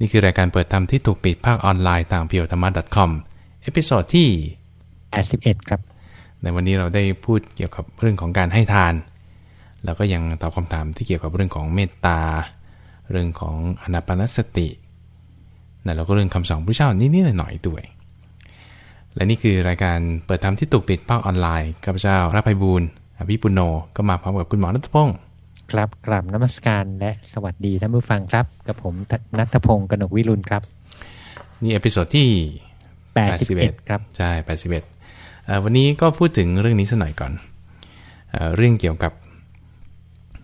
นี่คือรายการเปิดธรรมที่ถูกปิดภาคออนไลน์ทางเพียวธรรมะ .com เอพิโซดที่ 81 ครับ ในวันนี้เราได้พูดเกี่ยวกับเรื่องของการให้ทาน แล้วก็ยังตอบคำถามที่เกี่ยวกับเรื่องของเมตตา เรื่องของอานาปานสตินะแล้วก็เรื่องคำสอนพระพุทธเจ้านิดๆหน่อยๆด้วย และนี่คือรายการเปิดธรรมที่ถูกปิดภาคออนไลน์ข้าพเจ้าพระไพบูลย์อภิปุณโณก็มาพร้อมกับคุณหมอรัตพงศ์ ครับกราบนมัสการและสวัสดีท่านผู้ฟังครับ กับผมนัทพงศ์กนกวิรุณครับ นี่ episode ที่ 81 ครับ ใช่ 81เอ่อวันนี้ก็พูดถึงเรื่องนี้สักหน่อยก่อนเอ่อเรื่องเกี่ยวกับ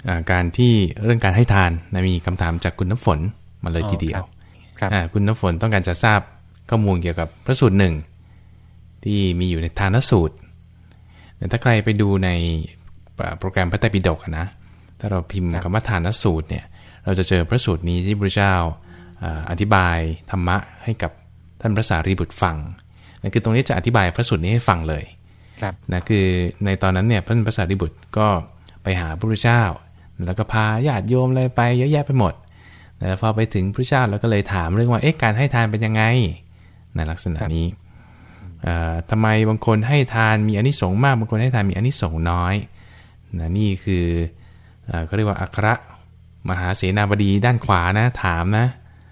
อ่าการที่เรื่องการให้ทานนะมีคำถามจากคุณน้ำฝนมาเลยอ๋อทีเดียวครับอ่าคุณน้ำฝนต้องการจะทราบข้อมูลเกี่ยวกับพระสูตรหนึ่งที่มีอยู่ในทานสูตรแต่ถ้าใครไปดูในโปรแกรมพระไตรปิฎกอะนะ ถ้าเราพิมพ์คำว่าทานสูตรเนี่ย เราจะเจอพระสูตรนี้ที่พระเจ้าอ่าอธิบายธรรมะให้กับท่านพระสารีบุตรฟังนั่นคือตรงนี้จะอธิบายพระสูตรนี้ให้ฟังเลยครับนะคือในตอนนั้นเนี่ยพระพระสารีบุตรก็ไปหาพระพุทธเจ้า แล้วก็พาญาติโยมอะไรไปเยอะแยะไปหมดแล้วพอไปถึงพระเจ้าแล้วก็เลยถามเรื่องว่าเอ๊ะการให้ทานเป็นยังไงในลักษณะนี้เอ่อทำไมบางคนให้ทานมีอานิสงส์มากบางคนให้ทานมีอานิสงส์น้อยนะนี่คือ เอ่อเขาเรียกว่าอัครมหาเสนาบดีด้านขวานะถามนะ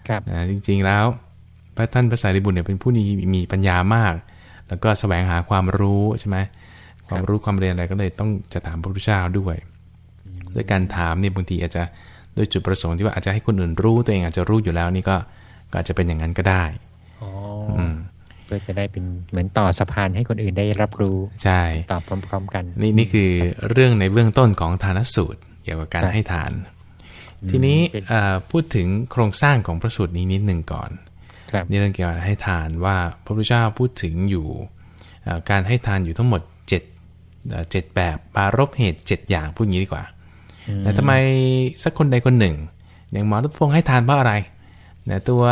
ครับนะจริงๆแล้วพระท่านพระสารีบุตรเนี่ยเป็นผู้นี้มีปัญญามาก แล้วก็แสวงหาความรู้ใช่ไหมความรู้ความเรียนอะไรก็เลยต้องจะถามพระพุทธเจ้าด้วย ด้วยการถามเนี่ยบางทีอาจจะด้วยจุดประสงค์ที่ว่าอาจจะให้คนอื่นรู้ตัวเองอาจจะรู้อยู่แล้วนี่ก็ก็อาจจะเป็นอย่างนั้นก็ได้อ๋อออืมเพื่อจะได้เป็นเหมือนต่อสะพานให้คนอื่นได้รับรู้ใช่ตอบพร้อม ๆ กัน นี่นี่คือเรื่องในเบื้องต้นของทานสูตร เกี่ยวกับการครับให้ทาน ทีนี้เป็นเอ่อพูดถึงโครงสร้างของพระสูตรนี้นิดหนึ่งก่อนครับนี่เรื่องเกี่ยวกับให้ทานว่าพระพุทธเจ้าพูดถึงอยู่เอ่อการให้ทานอยู่ทั้งหมด7เอ่อเจ็ดแบบปรารบเหตุ 7 อย่างพูดอย่างนี้ดีกว่า แต่ทำไมสักคนใดคนหนึ่ง อย่างหมอรัตพงศ์ให้ทานเพราะอะไรนะตัว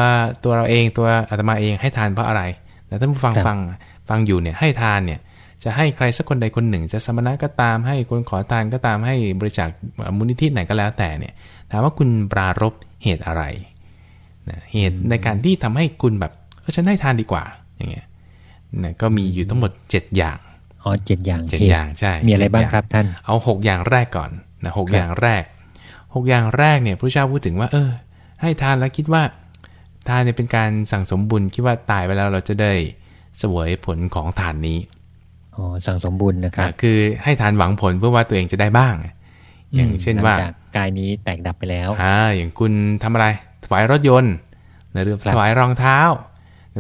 ตัวเราเองตัวอาตมาเองให้ทานเพราะอะไรแต่ท่านผู้ฟังครับฟังฟังอยู่เนี่ยให้ทานเนี่ย จะให้ใครสักคนใดคนหนึ่ง จะสมณะก็ตามให้คนขอทานก็ตามให้บริจาคมูลนิธิไหนก็แล้วแต่เนี่ยถามว่าคุณปรารบเหตุอะไรนะเหตุในการที่ทำให้คุณแบบเออฉันให้ทานดีกว่าอย่างเงี้ยนะก็มีอยู่ทั้งหมด 7 อย่างอ๋อเจ็ดอย่างเจ็ดหตุอย่างใช่มีอะไรเจ็ดบ้างอย่างครับท่านเอาหกอย่างแรกก่อนนะหกครับอย่างแรกหกอย่างแรกเนี่ยพระเจ้าพูดถึงว่า เออ ให้ทานแล้วคิดว่า ทานเนี่ยเป็นการสั่งสมบุญคิดว่าตายไปแล้วเราจะได้เสวยผลของทานนี้ อ๋อสั่งสมบูรณ์นะครับอ่าคือให้ทานหวังผลเพื่อว่าตัวเองจะได้บ้าง อย่างเช่นว่าหลังจากกายนี้แตกดับไปแล้วอ่าอย่างคุณทำอะไรถวายรถยนต์นะหรือครับถวายรองเท้า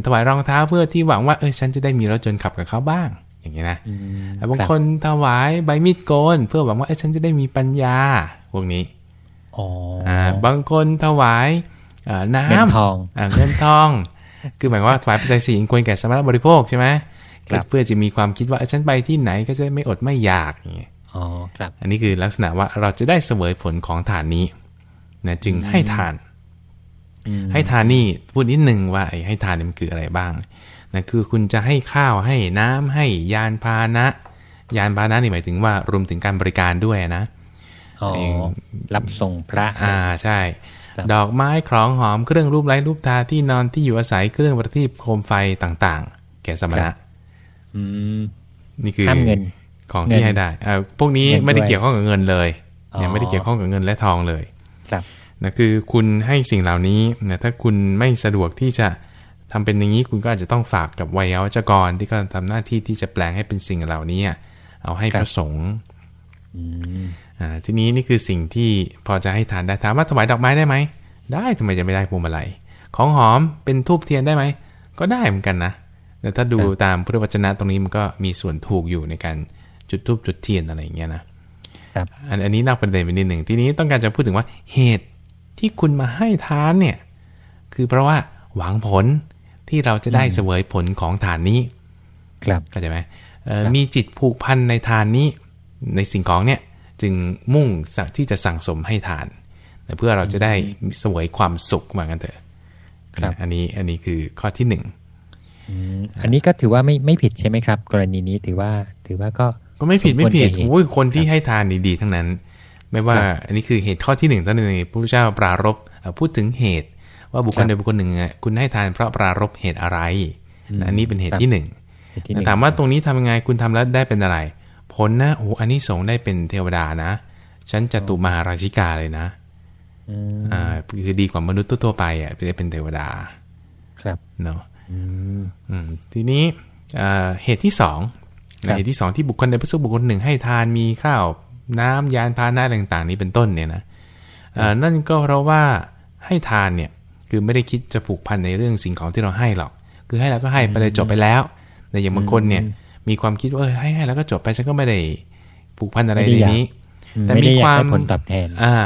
ถวายรองเท้าเพื่อที่หวังว่าเออฉันจะได้มีรถยนต์ขับกับเขาบ้าง อย่างเงี้ยนะอืมแต่บางรับคนถวายใบมีดโกน เพื่อหวังว่าเอ้ยฉันจะได้มีปัญญาพวกนี้อ๋อออ่าบางคนถวายเอ่อน้ำเงินทองอ่าเงินทอง คือหมายความว่าถวายปัจจัยสี่ควรแก่สมณบริโภคใช่ไหมครับ เพื่อจะมีความคิดว่าเอ้ยฉันไปที่ไหนก็จะไม่อดไม่อยากอย่างเงี้ยอ๋อครับ อันนี้คือลักษณะว่าเราจะได้เสวยผลของฐานนี้นะจึงให้ทานอืมให้ทานนี่พูดนิดนึงว่าไอ้ให้ทานนี่มันคืออะไรบ้างนะคือคุณจะให้ข้าวให้น้ำให้ยานพาหนะ ยานพาหนะนี่หมายถึงว่ารวมถึงการบริการด้วยนะอ๋อเองรับส่งพระอ่าใช่ครับดอกไม้คล้องหอมเครื่องรูปไร้รูปทาที่นอนที่อยู่อาศัยเครื่องประทีปโคมไฟต่าง ๆ แก่สมณะ อืมนี่คือห้ามเงินของเงิที่นให้ได้เอ่อพวกนี้เงินไม่ได้ด้วยเกี่ยวข้องกับเงินเลยอ๋อเนี่ยไม่ได้เกี่ยวข้องกับเงินและทองเลย ครับนะคือคุณให้สิ่งเหล่านี้นะถ้าคุณไม่สะดวกที่จะทำเป็นอย่างนี้คุณก็อาจจะต้องฝากกับวัยวัจกรที่ก็ทำหน้าที่ที่จะแปลงให้เป็นสิ่งเหล่านี้อะเอาให้ครับพระสงฆ์อืมอ่าทีนี้นี่คือสิ่งที่พอจะให้ทานได้ถามว่าถวายดอกไม้ได้ไหมได้ทำไมจะไม่ได้พวงมาลัยของหอมเป็นทูบเทียนได้ไหมก็ได้เหมือนกันนะ แต่ถ้าดูตามพุทธวจนะตรงนี้มันก็มีส่วนถูกอยู่ในการจุดทูบจุดเทียนอะไรอย่างเงี้ยนะครับอันอันนี้นอกประเด็นไปนิดหนึ่งทีนี้ต้องการจะพูดถึงว่าเหตุที่คุณมาให้ทานเนี่ย คือเพราะว่าหวังผลที่เราจะได้เสวยผลของฐานนี้ ครับเข้าใจไหมเอ่อครับมีจิตผูกพันในทานนี้ ในสิ่งของเนี่ยจึงมุ่งสักที่จะสั่งสมให้ทานแต่เพื่อเราจะได้เสวยความสุขมากันเถอะครับ อันนี้อันนี้คือข้อที่หนึ่ง อืมอันนี้ก็ถือว่าไม่ไม่ผิดใช่ไหมครับ กรณีนี้ถือว่าถือว่าก็ก็ไม่ผิดสมควรไม่ผิดแก่เหตุโอ้ยคนที่ให้ทานนี่ดีทั้งนั้น ไม่ว่าครับอันนี้คือเหตุข้อที่หนึ่งท่านในพระพุทธเจ้าปรารบเอ่อพูดถึงเหตุ ว่าบุคคลใดบุคคลหนึ่งอะคุณให้ทานเพราะปรารบเหตุอะไรนะอันนี้เป็นเหตุที่หนึ่งเหตุที่หนึ่งถามว่าตรงนี้ทำยังไงคุณทำแล้วได้เป็นอะไร ผลนะโอ้โหอันนี้สงส์ได้เป็นเทวดานะฉันจะตุมหาราชิกาเลยนะอืมอ่าคือดีกว่ามนุษย์ทั่วๆไปอะจะเป็นเทวดา ครับเนาะอืมอืม ทีนี้อ่าเหตุที่สองครับเหตุที่สองที่บุคคลใดพระสุบุคคลหนึ่งให้ทานมีข้าวน้ำยานพาหนะต่างๆ นี้เป็นต้นเนี่ยนะอ่านั่นก็เพราะว่าให้ทานเนี่ยคือไม่ได้คิดจะผูกพันในเรื่องสิ่งของที่เราให้หรอก คือให้แล้วก็ให้ไปเลยจบไปแล้วแต่อย่างบางคนเนี่ยมีความคิดว่าเออให้ให้แล้วก็จบไปฉันก็ไม่ได้ผูกพันอะไรในนี้อืมแต่ไม่มีได้อยากความได้ผลตอบแทน อ่า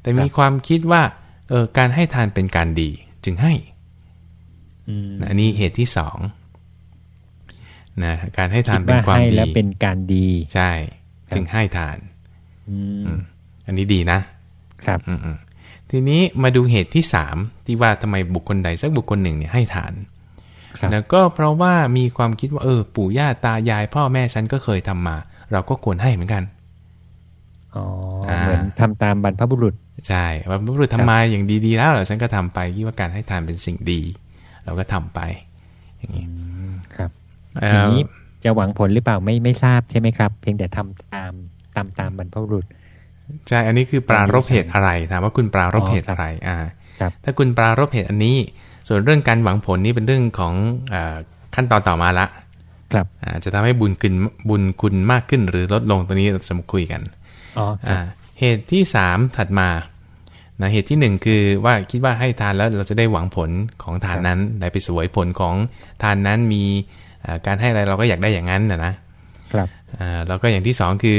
แต่มีความคิดว่าเออการให้ทานเป็นการดี จึงให้ อืมนะอันนี้เหตุที่สองนะการให้ทานคิดเป็นความให้ดีแล้วเป็นการดี ใช่ครับจึงให้ทานอืมอันนี้ดีนะครับอืมๆทีนี้มาดูเหตุที่สามที่ว่าทำไมบุคคลใดสักบุคคลหนึ่งเนี่ยให้ทานครับแล้วก็เพราะว่ามีความคิดว่าเออ ปู่ย่าตายาย พ่อแม่ฉันก็เคยทำมา เราก็ควรให้เหมือนกันอ๋ออาเหมือนทำตามบรรพบุรุษใช่ว่าบรรพบุรุษทำมาอย่างดีๆแล้วเหรอฉันก็ทำไปคิดว่าการให้ทานเป็นสิ่งดี เราก็ทำไป อย่างนี้ครับเอ่ทีอนี้จะหวังผลหรือเปล่าไม่ไม่ทราบใช่ไหมครับ เพียงแต่ทำตามตามตามบรรพบุรุษใช่อันนี้คือปรารบเหตุอะไรถามว่าคุณปรารบอ๋อเหตุอะไรอ่าครับถ้าคุณปรารบเหตุอันนี้ ส่วนเรื่องการหวังผลนี่เป็นเรื่องของอาขั้นตอนต่อมาละครับอ่าจะทำให้บุญคุณบุญคุณมากขึ้นหรือลดลงตัวนี้เราจะมาคุยกันอ๋อครัอ่าบเหตุที่สามถัดมา นะเหตุที่หนึ่งคือว่าคิดว่าให้ทานแล้วเราจะได้หวังผลของทานนั้นได้ไปสวยผลของทานนั้นมีอ่าการให้อะไรเราก็อยากได้อย่างนั้นนะนะครับอ่าแล้วก็อย่างที่สองคือ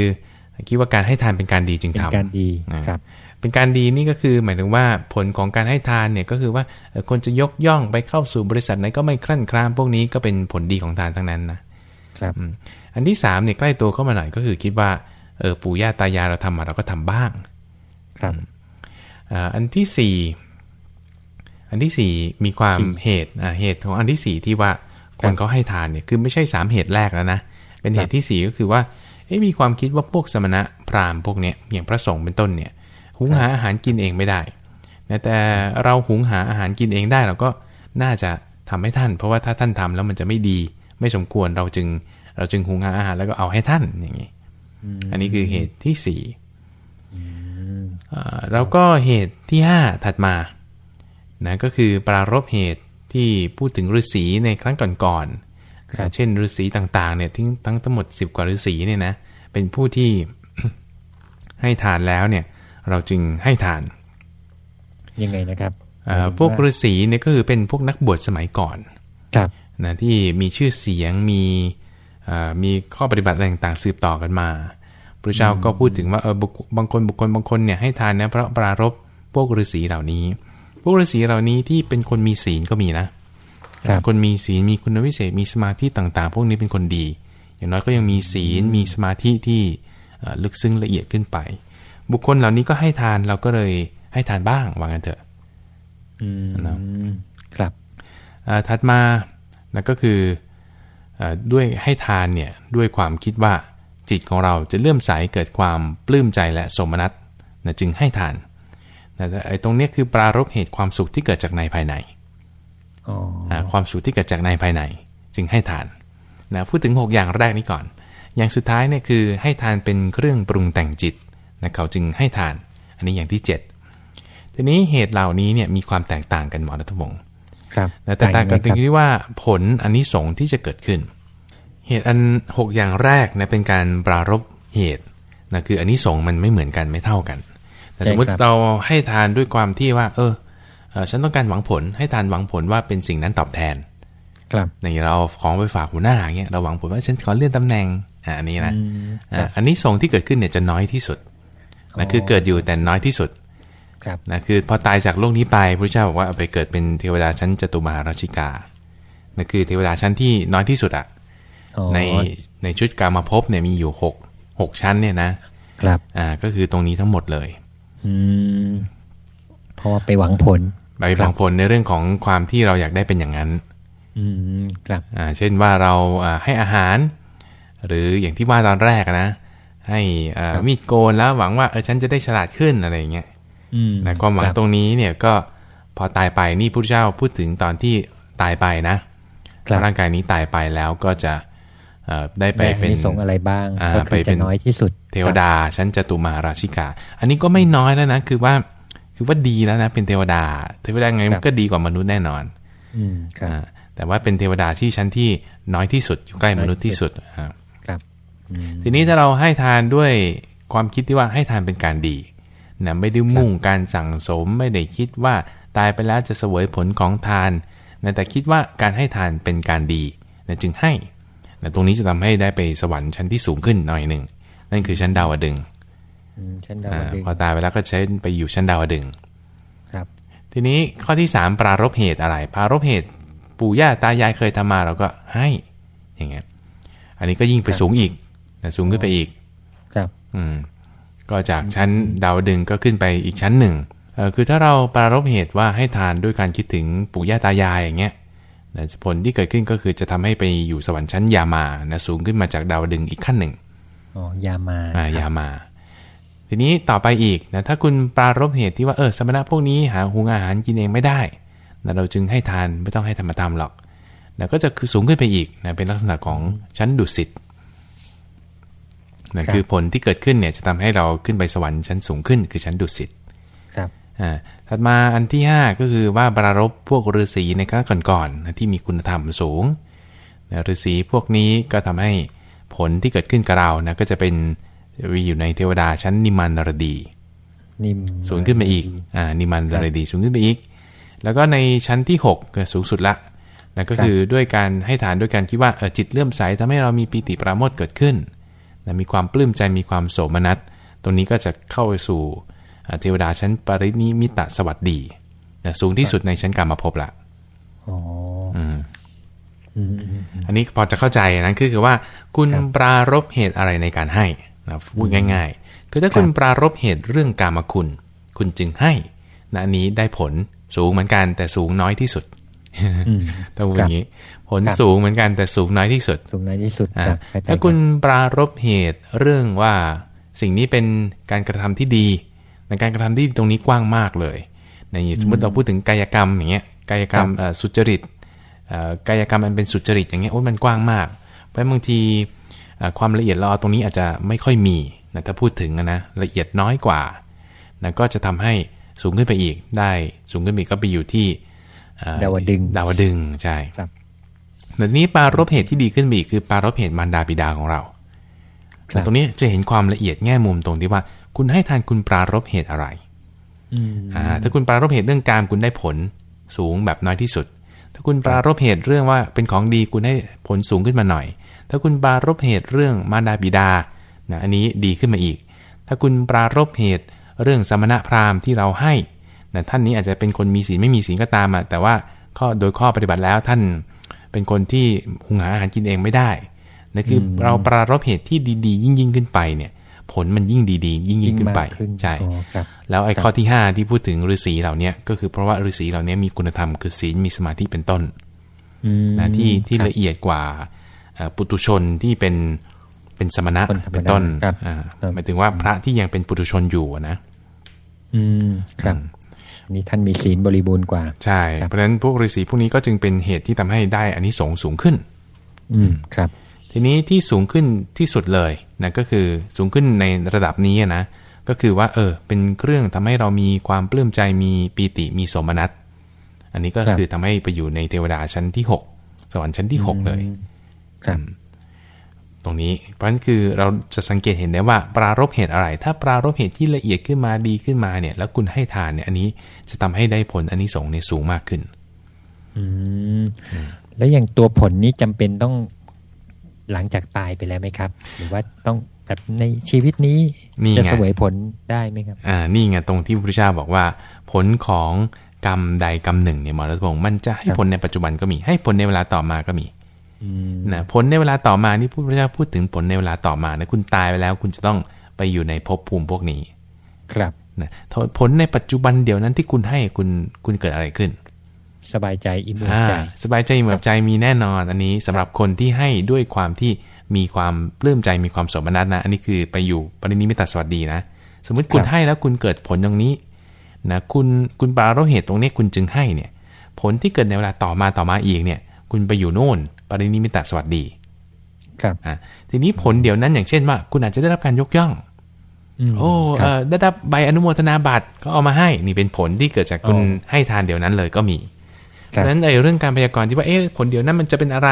คิดว่าการให้ทานเป็นการดีจึงเป็นทำการดีอ่าครับ เป็นการดีนี่ก็คือหมายถึงว่าผลของการให้ทานเนี่ยก็คือว่าเอ่อคนจะยกย่องไปเข้าสู่บริษัทไหนก็ไม่ครั่นครามพวกนี้ก็เป็นผลดีของทานทั้งนั้นนะครับอืมอันที่สามเนี่ยใกล้ตัวเข้ามาหน่อยก็คือคิดว่าเออปู่ย่าตายายเราทำมาเราก็ทำบ้าง ครับ อ่าอันที่สี่อันที่สี่มีความสี่เหตุอ่าเหตุของอันที่สี่ที่ว่าคนเขาให้ทานเนี่ยคือไม่ใช่สามเหตุแรกแล้วนะ เป็นเหตุที่สี่ก็คือว่าเอ๊ะมีความคิดว่าพวกสมณะพราหมณ์พวกเนี้ยอย่างพระสงฆ์เป็นต้นเนี่ยหุงหาอาหารกินเองไม่ได้นะแต่เราหุงหาอาหารกินเองได้เราก็น่าจะทำให้ท่าน เพราะว่าถ้าท่านทำแล้วมันจะไม่ดีไม่สมควรเราจึงเราจึงหุงหาอาหารแล้วก็เอาให้ท่านอย่างนี้ อันนี้คือเหตุที่สี่อ่า แล้วก็เหตุที่ห้าถัดมานะก็คือปรารบเหตุที่พูดถึงฤาษีในครั้งก่อนครับๆเช่นฤาษีต่างๆเนี่ยทั้งทั้งทั้งหมดสิบกว่าฤาษีเนี่ยนะเป็นผู้ที่ให้ทานแล้วเนี่ยเราจึงให้ทานยังไงนะครับเอ่อพวกฤาษีเนี่ยก็คือเป็นพวกนักบวชสมัยก่อนครับนะที่มีชื่อเสียงมีเอ่อมีข้อปฏิบัติอะไรต่างๆ สืบต่อกันมา พระเจ้าก็พูดถึงว่าเออบุคบางคนบุคคลบางคนเนี่ยให้ทานนะเพราะปรารบพวกฤาษีเหล่านี้ พวกฤาษีเหล่านี้ที่เป็นคนมีศีลก็มีนะครับคนมีศีลมีคุณวิเศษมีสมาธิต่าง ๆ พวกนี้เป็นคนดี อย่างน้อยก็ยังมีศีลมีสมาธิที่เอ่อลึกซึ้งละเอียดขึ้นไป บุคคลเหล่านี้ก็ให้ทานเราก็เลยให้ทานบ้างว่างั้นเถอะอืมนะครับอ่าถัดมานะก็คืออาด้วยให้ทานเนี่ยด้วยความคิดว่า จิตของเราจะเลื่อมใสเกิดความปลื้มใจและสมนัตนะจึงให้ทานนะแต่ไอ้ตรงเนี้ยคือปรารบเหตุความสุขที่เกิดจากในภายในอ๋ออ่าความสุขที่เกิดจากในภายใน จึงให้ทานนะพูดถึง 6 อย่างแรกนี้ก่อน อย่างสุดท้ายเนี่ยคือให้ทานเป็นเครื่องปรุงแต่งจิตนะเขาจึงให้ทาน อันนี้อย่างที่ 7 ทีนี้เหตุเหล่านี้เนี่ยมีความแตกต่างกันหมอรัตพงศ์ครับแต่แตกต่างกันตรคงรับที่ว่าผลอันนี้สงส์ที่จะเกิดขึ้น เหตุอัน 6 อย่างแรกนะเป็นการปรารบเหตุนะคืออันนี้สงส์มันไม่เหมือนกันไม่เท่ากันแต่สมมติเราให้ทานด้วยความที่ว่า เออเอ่อฉันต้องการหวังผลให้ทานหวังผลว่าเป็นสิ่งนั้นตอบแทน ครับอย่างเราเอาของไปฝากหัวหน้าอย่างเงี้ยเราหวังผลว่าฉันขอเลื่อนตำแหน่งอะอันนี้นะอืมคอะรับอันนี้สงส์ที่เกิดขึ้นเนี่ยจะน้อยที่สุดอ๋นะอคือเกิดอยู่แต่น้อยที่สุดครับนะคือพอตายจากโลกนี้ไปพระเจ้าบอกว่าเอาไปเกิดเป็นเทวดาชั้นจตุมหาราชิกานะคือเทวดาชั้นที่น้อยที่สุดอะอ๋อ ในในชุดกามาภพเนี่ยมีอยู่หกหกชั้นเนี่ยนะครับ อ่า ก็คือตรงนี้ทั้งหมดเลย อืมเพราะว่าไปหวังผลไปหวังผลในเรื่องของความที่เราอยากได้เป็นอย่างนั้น อืมครับอ่าเช่นว่าเราอ่าให้อาหาร หรืออย่างที่ว่าตอนแรกอะนะ ให้อ่ามีดโกนแล้วหวังว่าเออฉันจะได้ฉลาดขึ้นอะไรอย่างเงี้ยอืมนะความหวังครับตรงนี้เนี่ยก็พอตายไปนี่พระพุทธเจ้าพูดถึงตอนที่ตายไปนะครับร่างกายนี้ตายไปแล้วก็จะเอ่อ ได้ไปได้เป็นอาสงส์อะไรบ้างอ่าก็ไปคือเป็จะนน้อยที่สุด เทวดาชั้นจตุมาราชิกา อันนี้ก็ไม่น้อยแล้วนะ คือว่าคือว่าดีแล้วนะเป็นเทวดา เทวดาไงมันก็ดีกว่ามนุษย์แน่นอน อืมครับอ่าแต่ว่าเป็นเทวดาที่ชั้นที่น้อยที่สุดอยู่ใกล้มนุษย์ที่สุดอ่าครับอืมทีนี้ถ้าเราให้ทานด้วยความคิดที่ว่าให้ทานเป็นการดีนะไม่ได้มุ่งการสั่งสมไม่ได้คิดว่าตายไปแล้วจะเสวยผลของทานนะแต่คิดว่าการให้ทานเป็นการดีนะจึงให้ นะตรงนี้จะทำให้ได้ไปสวรรค์ชั้นที่สูงขึ้นหน่อยหนึ่งนั่นคือชั้นดาวดึงส์อืมชั้นดาวอาดึงพอตายไปแล้วก็ใช้ไปอยู่ชั้นดาวดึงส์ครับ ทีนี้ข้อที่3ปรารบเหตุอะไร ปรารบเหตุปู่ย่าตายายเคยทำมาเราก็ให้อย่างเงี้ยอันนี้ก็ยิ่งไปสูงอีกนะสูงขึ้นไปอีก ครับ อืม ก็จากชั้นดาวดึงส์ก็ขึ้นไปอีกชั้นหนึ่งเออคือถ้าเราปรารบเหตุว่าให้ทานด้วยการคิดถึงปู่ย่าตายายอย่างเงี้ย นะผลที่เกิดขึ้นก็คือจะทำให้ไปอยู่สวรรค์ชั้นยามานะสูงขึ้นมาจากดาวดึงส์อีกขั้นหนึ่งอ๋อยามาอ่ายามา ทีนี้ต่อไปอีกนะถ้าคุณปรารบเหตุที่ว่าเออสมณะพวกนี้หาหุงอาหารกินเองไม่ได้นะเราจึงให้ทานไม่ต้องให้ธรรมตามหรอกนะก็จะคือสูงขึ้นไปอีกนะเป็นลักษณะของชั้นดุสิตนะคือผลที่เกิดขึ้นเนี่ยจะทำให้เราขึ้นไปสวรรค์ชั้นสูงขึ้นคือชั้นดุสิตครับอ่า ถัดมาอันที่ 5 ก็คือว่าปรารบพวกฤาษีในครั้งก่อนๆนะที่มีคุณธรรมสูงนะฤาษีพวกนี้ก็ทำให้ผลที่เกิดขึ้นกับเรานะก็จะเป็นวีอยู่ในเทวดาชั้นนิมานรดีนิมสูงขึ้นไปอีกอ่านิมานรดีสูงขึ้นไปอีก แล้วก็ในชั้นที่6ก็สูงสุดละนะก็คือด้วยการให้ฐานด้วยการคิดว่าเออจิตเลื่อมใสทำให้เรามีปีติปราโมทย์เกิดขึ้นนะมีความปลื้มใจมีความโสมนัสตรงนี้ก็จะเข้าไปสู่อ่า เทวดาชั้นปรินิมิตะสวัสดีนะสูงที่สุดในชั้นกรรมภพละอ๋ออืมอืมอืมอืมอันนี้พอจะเข้าใจนะคือคือว่า คุณครับปรารบเหตุอะไรในการให้นะพูดง่าย ๆ คือถ้าคุณครับปรารบเหตุเรื่องกามคุณ คุณจึงให้นะอันนี้ได้ผลสูงเหมือนกัน แต่สูงน้อยที่สุดอืมต้องพูดอย่างนี้ ผลครับสูงเหมือนกันแต่สูงน้อยที่สุด สูงน้อยที่สุดอ่าครับเข้ใจถ้าคุณรับปรารบเหตุเรื่องว่าสิ่งนี้เป็นการกระทำที่ดี ในการกระทำที่ตรงนี้กว้างมากเลยในสมมติเราพูดถึงกายกรรมอย่างเงี้ยกายกรรมเอ่อสุจริตเอ่อกายกรรมมันเป็นสุจริตอย่างเงี้ยโอ้ยมันกว้างมาก เพราะฉะนั้นบางทีเอ่อความละเอียดเราเอาตรงนี้อาจจะไม่ค่อยมีนะถ้าพูดถึงอะนะละเอียดน้อยกว่านะก็จะทำให้สูงขึ้นไปอีกได้สูงขึ้นไปอีกก็ไปอยู่ที่เอ่อดาวดึงส์ดาวดึงส์ใช่ครับแต่นี้ปรารบเหตุที่ดีขึ้นไปอีกคือปรารบเหตุมารดาบิดาของเราครับแต่ตรงนี้จะเห็นความละเอียดแง่มุมตรงที่ว่า คุณให้ทานคุณปรารบเหตุอะไรอืมอ่าถ้าคุณปรารบเหตุเรื่องการคุณได้ผลสูงแบบน้อยที่สุด ถ้าคุณปรารบเหตุเรื่องว่าเป็นของดีคุณให้ผลสูงขึ้นมาหน่อย ถ้าคุณปรารบเหตุเรื่องมารดาบิดานะอันนี้ดีขึ้นมาอีก ถ้าคุณปรารบเหตุเรื่องสมณพราหมณ์ที่เราให้นะท่านนี้อาจจะเป็นคนมีศีลไม่มีศีลก็ตามอะแต่ว่าข้อโดยข้อปฏิบัติแล้วท่านเป็นคนที่หุงหาอาหารกินเองไม่ได้นั่นคืออเราปรารบเหตุที่ดี ๆ ยิ่งยิ่งๆขึ้นไปเนี่ย ผลมันยิ่งดีๆ ยิ่งยิ่งขึ้นไปมากขึ้นใช่อ๋อครับแล้วไอ้ข้อที่ 5 ที่พูดถึงฤาษีเหล่าเนี้ยก็คือเพราะว่าฤาษีเหล่านี้มีคุณธรรมคือศีลมีสมาธิเป็นต้นอืมนะที่ที่ครับละเอียดกว่าเอ่อปุตุชนที่เป็นเป็นสมณะคนธรรมดาเป็นต้นครับอ่าครับหมายถึงว่าพระที่ยังเป็นปุตุชนอยู่อะนะ อืมครับอันนี่ท่านมีศีลบริบูรณ์กว่า ใช่ เพราะฉะนั้นพวกฤาษีพวกนี้ก็จึงเป็นเหตุที่ทำให้ได้อันนี้สงส์สูงขึ้น อืมครับ ทีนี้ที่สูงขึ้นที่สุดเลยนะก็คือสูงขึ้นในระดับนี้อะนะก็คือว่าเออเป็นเครื่องทำให้เรามีความปลื้มใจมีปีติมีโสมนัสอันนี้ก็ครับคือทำให้ไปอยู่ในเทวดาชั้นที่6สวรรค์ชั้นที่6เลยครับตรงนี้เพราะฉะนั้นคือเราจะสังเกตเห็นได้ว่า ปรารบเหตุอะไร ถ้าปรารบเหตุที่ละเอียดขึ้นมาดีขึ้นมาเนี่ย แล้วคุณให้ทานเนี่ย อันนี้จะทำให้ได้ผลอันนี้สงส์เนี่ยสูงมากขึ้น อืมแล้วอย่างตัวผลนี้จำเป็นต้อง หลังจากตายไปแล้วไหมครับ หรือว่าต้องแบบในชีวิตนี้นี่ไงจะเสวยผลได้ไหมครับ อ่านี่ไงตรงที่พระพุทธเจ้าบอกว่า ผลของกรรมใดกรรมหนึ่งเนี่ยหมอรัตพงศ์มันจะให้ครับผลในปัจจุบันก็มี ให้ผลในเวลาต่อมาก็มีอืมนะผลในเวลาต่อมานี่พระพุทธเจ้าพูดถึงผลในเวลาต่อมานะคุณตายไปแล้วคุณจะต้องไปอยู่ในภพภูมิพวกนี้ ครับนะผลในปัจจุบันเดียวนั้นที่คุณให้คุณคุณเกิดอะไรขึ้น สบายใจอิ่มเอิบอ่าใจ สบายใจเหมือนใจมีแน่นอน อันนี้สำหรับคนที่ให้ด้วยความที่มีความปลื้มใจมีความสมนัตนะ อันนี้คือไปอยู่ปรินิมิตสวัสดีนะ สมมุติคุณครับให้แล้วคุณเกิดผลตรงนี้นะคุณคุณปรารบเหตุตรงนี้คุณจึงให้เนี่ย ผลที่เกิดในเวลาต่อมาต่อมาอีกเนี่ย คุณไปอยู่โน่น ปรินิมิตสวัสดีครับอะทีนี้ผลเดี๋ยวนั้นอย่างเช่นว่า คุณอาจจะได้รับการยกย่องมโอ้คเอรับอได้รับใบอนุโมทนาบัตรก็เอามาให้ นี่เป็นผลที่เกิดจากคุณอ๋อให้ทานเดี๋ยวนั้นเลยก็มี เพครับราะฉะนั้นไอ้เรื่องการพยากรณ์ที่ว่าเอ๊ะผลเดี๋ยวนั้นมันจะเป็นอะไร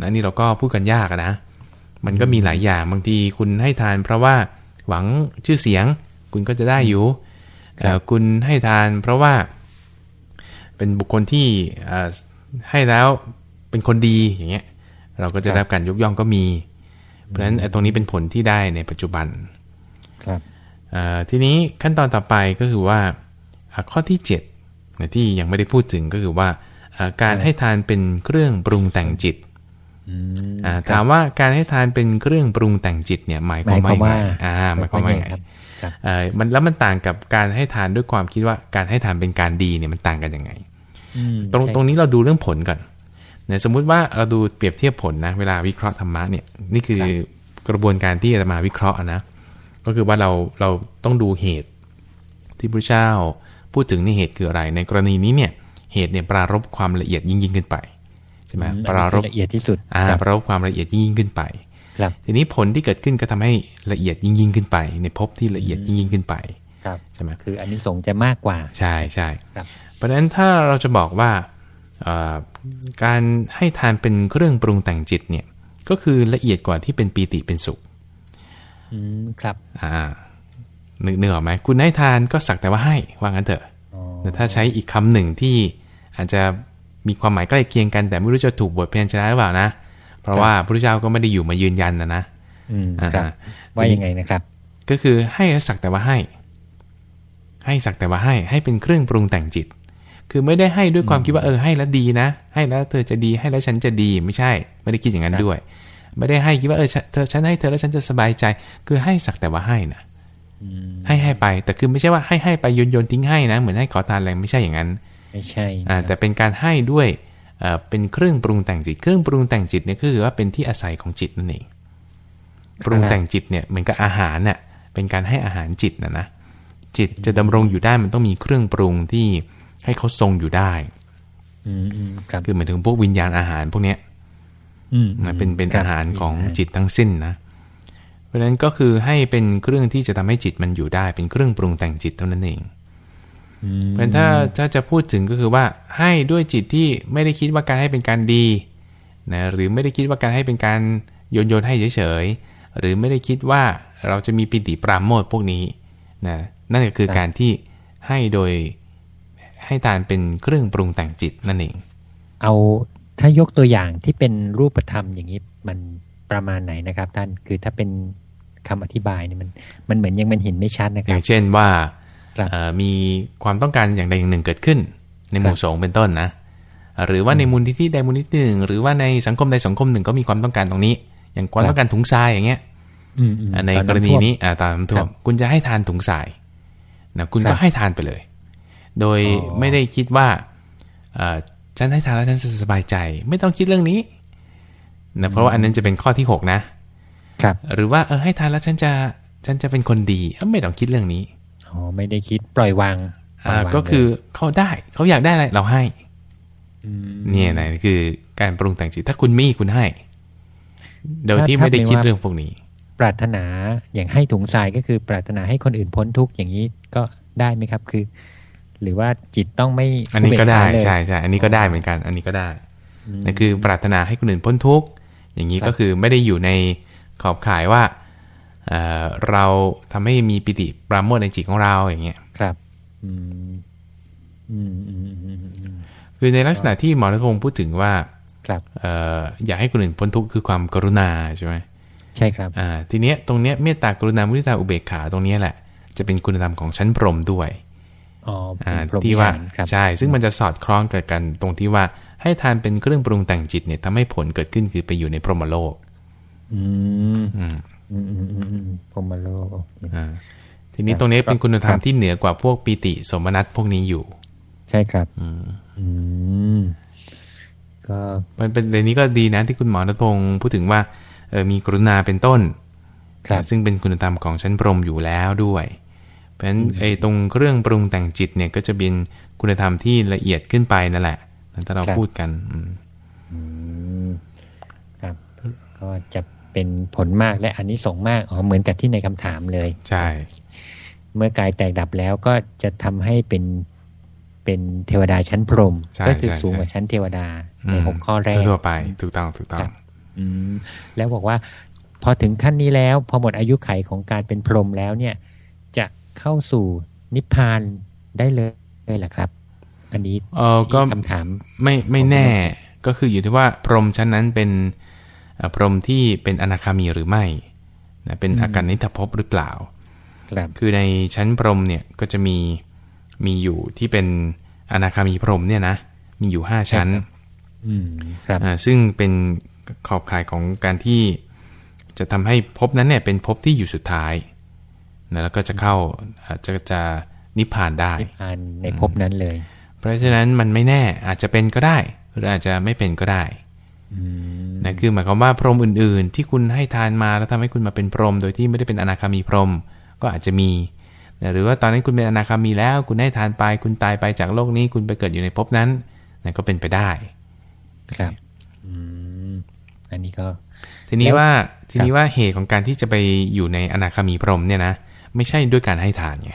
นะนี่เราก็พูดกันยากอะนะ มันก็มีหลายอย่างบางทีคุณให้ทาน เพราะว่าหวังชื่อเสียง คุณก็จะได้อยู่ครับเอ่อคุณให้ทาน เพราะว่า เป็นบุคคลที่เอ่อให้แล้วเป็นคนดีอย่างเงี้ย เราก็จะได้รับการยกย่องก็มี เพราะฉะนั้นไอ้ตรงนี้เป็นผลที่ได้ในปัจจุบันครับเอ่อทีนี้ขั้นตอนต่อไปก็คือว่าอะข้อที่7นะ ที่ยังไม่ได้พูดถึงก็คือว่าอะการให้ทานเป็นเครื่องปรุงแต่งจิตอืมอ่าถามว่าการให้ทานเป็นเครื่องปรุงแต่งจิตเนี่ยหมายความว่าหมายความว่ายังไงอ่าหมายความว่ายังไงครับครับเอ่อมันแล้วมันต่างกับการให้ทานด้วยความคิดว่าการให้ทานเป็นการดีเนี่ยมันต่างกันยังไงอืมตรงใช่ตรงนี้เราดูเรื่องผลก่อนเนี่ยสมมุติว่าเราดูเปรียบเทียบผลนะเวลาวิเคราะห์ธรรมะเนี่ยนี่คือกระบวนการที่จะมาวิเคราะห์อะนะก็คือว่าเราเราต้องดูเหตุที่พระเจ้า พูดถึงในเหตุคืออะไร ในกรณีนี้เนี่ยเหตุเนี่ยปรารบความละเอียดยิ่งยิ่งขึ้นไปใช่ไหมอืมปรารบอันนี้คือละเอียดที่สุดอ่าครับปรารบความละเอียดยิ่งยิ่งขึ้นไปครับทีนี้ผลที่เกิดขึ้นก็ทำให้ละเอียดยิ่งยิ่งขึ้นไป ในภพที่ละเอียดยิ่งยิ่งขึ้นไปครับใช่ไหมคืออันนี้สงส์จะมากกว่าใช่ใช่ครับเพราะฉะนั้นถ้าเราจะบอกว่าเอ่อการให้ทานเป็นเครื่องปรุงแต่งจิตเนี่ยก็คือละเอียดกว่าที่เป็นปีติเป็นสุขอืมครับอ่า นึกนึกออกไหมคุณให้ทานก็สักแต่ว่าให้ว่างั้นเถอะอ๋อแต่ถ้าใช้อีกคำหนึ่งที่อาจจะมีความหมายใกล้เคียงกันแต่ไม่รู้จะถูกบทเพียนชนะหรือเปล่านะ เพราะว่าพระพุทธเจ้าก็ไม่ได้อยู่มายืนยันนะนะอืมอ่าครับว่ายังไงนะครับ ก็คือให้สักแต่ว่าให้ ให้สักแต่ว่าให้ ให้เป็นเครื่องปรุงแต่งจิต คือไม่ได้ให้ด้วยความคิดว่าเออให้แล้วดีนะ ให้แล้วเธอจะดีให้แล้วฉันจะดีไม่ใช่ ไม่ได้คิดอย่างนั้นครับด้วย ไม่ได้ให้คิดว่าเออฉันเธอฉันให้เธอแล้วฉันจะสบายใจ คือให้สักแต่ว่าให้นะอืม ให้ให้ไป แต่คือไม่ใช่ว่าให้ให้ไปโยนโยนทิ้งให้นะ เหมือนให้ขอทานอะไรไม่ใช่อย่างนั้น ไม่ใช่อ่าแต่เป็นการให้ด้วยเอ่อเป็นเครื่องปรุงแต่งจิต เครื่องปรุงแต่งจิตเนี่ยก็คือว่าเป็นที่อาศัยของจิตนั่นเองปรุงแต่งจิตเนี่ยเหมือนกับอาหารเนี่ยเป็นการให้อาหารจิตนะนะจิตจะดำรงอยู่ได้มันต้องมีเครื่องปรุงที่ให้เขาทรงอยู่ได้อืมอืมครับคือหมายถึงพวกวิญญาณอาหารพวกเนี้ยอืมนะเป็นเป็นคบอาหารของจิตทั้งสิ้นนะ เพราะฉะนั้นก็คือให้เป็นเครื่องที่จะทำให้จิตมันอยู่ได้ เป็นเครื่องปรุงแต่งจิตเท่านั้นเองอืมเพราะฉะนั้นถ้าถ้าจะพูดถึงก็คือว่าให้ด้วยจิตที่ไม่ได้คิดว่าการให้เป็นการดีนะหรือไม่ได้คิดว่าการให้เป็นการโยนโยนให้เฉยๆหรือไม่ได้คิดว่าเราจะมีปิติปราโมทย์พวกนี้นะนั่นก็คือการที่ให้โดยให้ทานเป็นเครื่องปรุงแต่งจิตนั่นเอง เอาถ้ายกตัวอย่างที่เป็นรูปธรรมอย่างนี้มันประมาณไหนนะครับท่าน คือถ้าเป็น คำอธิบายเนี่ยมันมันเหมือนยังมันเห็นไม่ชัดนะคอรัย่าบงเช่นว่าครับเอ่อมีความต้องการอย่างใดอย่างหนึ่งเกิดขึ้น ในหมู่ครับสงฆ์เป็นต้นนะหรือว่าในมูลนิธิใดมูลนิธิหนึ่งหรือว่าในสังคมใดสังคมหนึ่งก็มีความต้องการตรงนี้ อย่างความต้องการถุงทรายอย่างเงี้ยอืมอืมอ่าในตอกรำณีท่วมนี้อ่าตามน้ำท่วครัมบคุณจะให้ทานถุงทรายนะคุณครัก็บให้ทานไปเลย โดยอ๋อไม่ได้คิดว่าเอ่อฉันให้ทานแล้วฉันจะสบายใจ ไม่ต้องคิดเรื่องนี้นะเพราะว่าอันนั้นจะเป็นข้อที่หกนะ ครับ หรือว่าเออให้ทานแล้วฉันจะฉันจะเป็นคนดีเอ้าไม่ต้องคิดเรื่องนี้อ๋อไม่ได้คิดปล่อยวางปล่อ่ายวางก็คือเลยเขาได้เขาอยากได้อะไรเราให้มเนี่ยนะคือการปรุงแต่งจิตถ้าคุณมีคุณให้ โดยถ้าที่ไม่ได้ถ้าเป็นคิดว่าเรื่องพวกนี้ ปรารถนาอย่างให้ถุงทรายก็คือ ปรารถนาให้คนอื่นพ้นทุกข์อย่างนี้ก็ได้ไหมครับ คือ หรือว่าจิตต้องไม่ อันนี้ก็ได้อุเบกขาเลยใช่ใช่อันนี้ก็ได้เหมือนกัน อันนี้ก็ได้อืมนั่นคือปรารถนาให้คนอื่นพ้นทุกข์อย่างนี้ครับก็คือไม่ได้อยู่ใน ขอบข่ายว่าเอ่อเราทำให้มีปิติปราโมทย์ในจิตของเราอย่างเงี้ยครับอืมอืมอืมอืมอืมอืมคือในลักษณะที่หมอรัตพงศ์พูดถึงว่าครับเอ่ออยากให้คนอื่นพ้นทุกข์คือความกรุณาใช่ไหมใช่ครับอ่าทีเนี้ยตรงเนี้ยเมตตากรุณามุทิตาอุเบกขาตรงเนี้ยแหละ จะเป็นคุณธรรมของชั้นพรหมด้วยอ๋ออ่าเป็นพรหมที่ว่าญณครับใช่ ซึ่งมันจะสอดคล้องกับกันตรงที่ว่าให้ทานเป็นเครื่องปรุงแต่งจิตเนี่ยทำให้ผลเกิดขึ้นคือไปอยู่ในพรหมโลก อืมอืมอืมอืมอืมอืมพรหมโลกโอเคอ่าทีนี้ครับตรงนี้เป็นคุณธรรคมรับที่เหนือกว่าพวกปีติสมนัตพวกนี้อยู่ ใช่ครับอืมอืมก็มันเป็นในนี้ก็ดีนะที่คุณหมอรัตพงศ์พูดถึงว่าเออมีกรุณาเป็นต้นครับซึ่งเป็นคุณธรรมของชั้นพรหมอยู่แล้วด้วย เพราะฉะนั้นไอ้ตรงเรื่องปรุงแต่งจิตเนี่ยก็จะเป็นคุณธรรมที่ละเอียดขึ้นไปนั่นแหละถ้าเราพูดกัน อืมอืมครับ ก็จะ เป็นผลมากและอันนี้ส่งส์มากอ๋อเหมือนกับที่ในคำถามเลย ใช่ เมื่อกายแตกดับแล้วก็จะทำให้เป็นเป็นเทวดาชั้นพรหมใช่ก็คือใช่สูงกว่าชั้นเทวดาในมหกข้อแรกทั่วๆไปถูกต้องถูกต้องครับอืมแล้วบอกว่า พอถึงขั้นนี้แล้ว พอหมดอายุไขของการเป็นพรหมแล้วเนี่ย จะเข้าสู่นิพพานได้เลยเลยเหรอครับ อันนี้เออก็ที่คำถามไม่ไม่แน่ก็คืออยู่ที่ว่าพรหมชั้นนั้นเป็นเอ่อ พรหมที่เป็นอนาคามีหรือไม่นะเป็นอาการนิทภพหรือเปล่าครับคือในชั้นพรหมเนี่ยก็จะมีมีอยู่ที่เป็นอนาคามีพรหมเนี่ยนะมีอยู่ห้าชั้นอืมครับอ่าซึ่งเป็นขอบข่ายของการที่ จะทำให้ภพนั้นเนี่ยเป็นภพที่อยู่สุดท้ายนะแล้วก็จะเข้าอาจจะจะนิพพานได้นิพพานในภพนั้นเลย เพราะฉะนั้นมันไม่แน่อาจจะเป็นก็ได้ หรืออาจจะไม่เป็นก็ได้อืม นะคือหมายความว่าพรหมอื่น ๆ ที่คุณให้ทานมาแล้วทำให้คุณมาเป็นพรหมโดยที่ไม่ได้เป็นอนาคามีพรหมก็อาจจะมีนะหรือว่าตอนนั้นคุณเป็นอนาคามีแล้ว คุณให้ทานไป คุณตายไปจากโลกนี้ คุณไปเกิดอยู่ในภพนั้นนะก็เป็นไปได้ครับอืมอันนี้ก็ทีนี้แล้วว่าทีคนี้รับว่าเหตุของการที่จะไปอยู่ในอนาคามีพรหมเนี่ยนะไม่ใช่ด้วยการให้ทานไง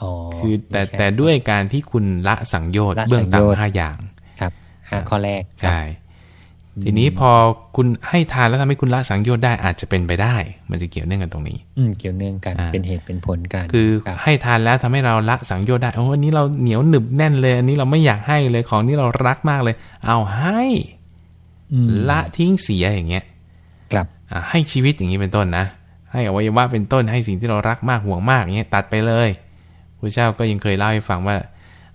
อ๋อคือแต่ไม่ใช่แต่ด้วยการที่คุณละสังโยชน์ละเบื้องสังโยชน์ต่ำห้าอย่าง ครับห้าข้อแรกครับใช่ ทีนี้พอคุณให้ทานแล้วทำให้คุณละสังโยชน์ได้อาจจะเป็นไปได้ มันจะเกี่ยวเนื่องกันตรงนี้ อืมเกี่ยวเนื่องกันอ่าเป็นเหตุเป็นผลกัน คือรับให้ทานแล้วทำให้เราละสังโยชน์ได้โอ้อันนี้เราเหนียวหนึบแน่นเลย อันนี้เราไม่อยากให้เลยของที่เรารักมากเลย เอาให้อืมละทิ้งเสียอย่างเงี้ยครับอะให้ชีวิตอย่างนี้เป็นต้นนะให้อวัยวะเป็นต้นให้สิ่งที่เรารักมากห่วงมากอย่างเงี้ยตัดไปเลยพระเจ้าก็ยังเคยเล่าให้ฟังว่า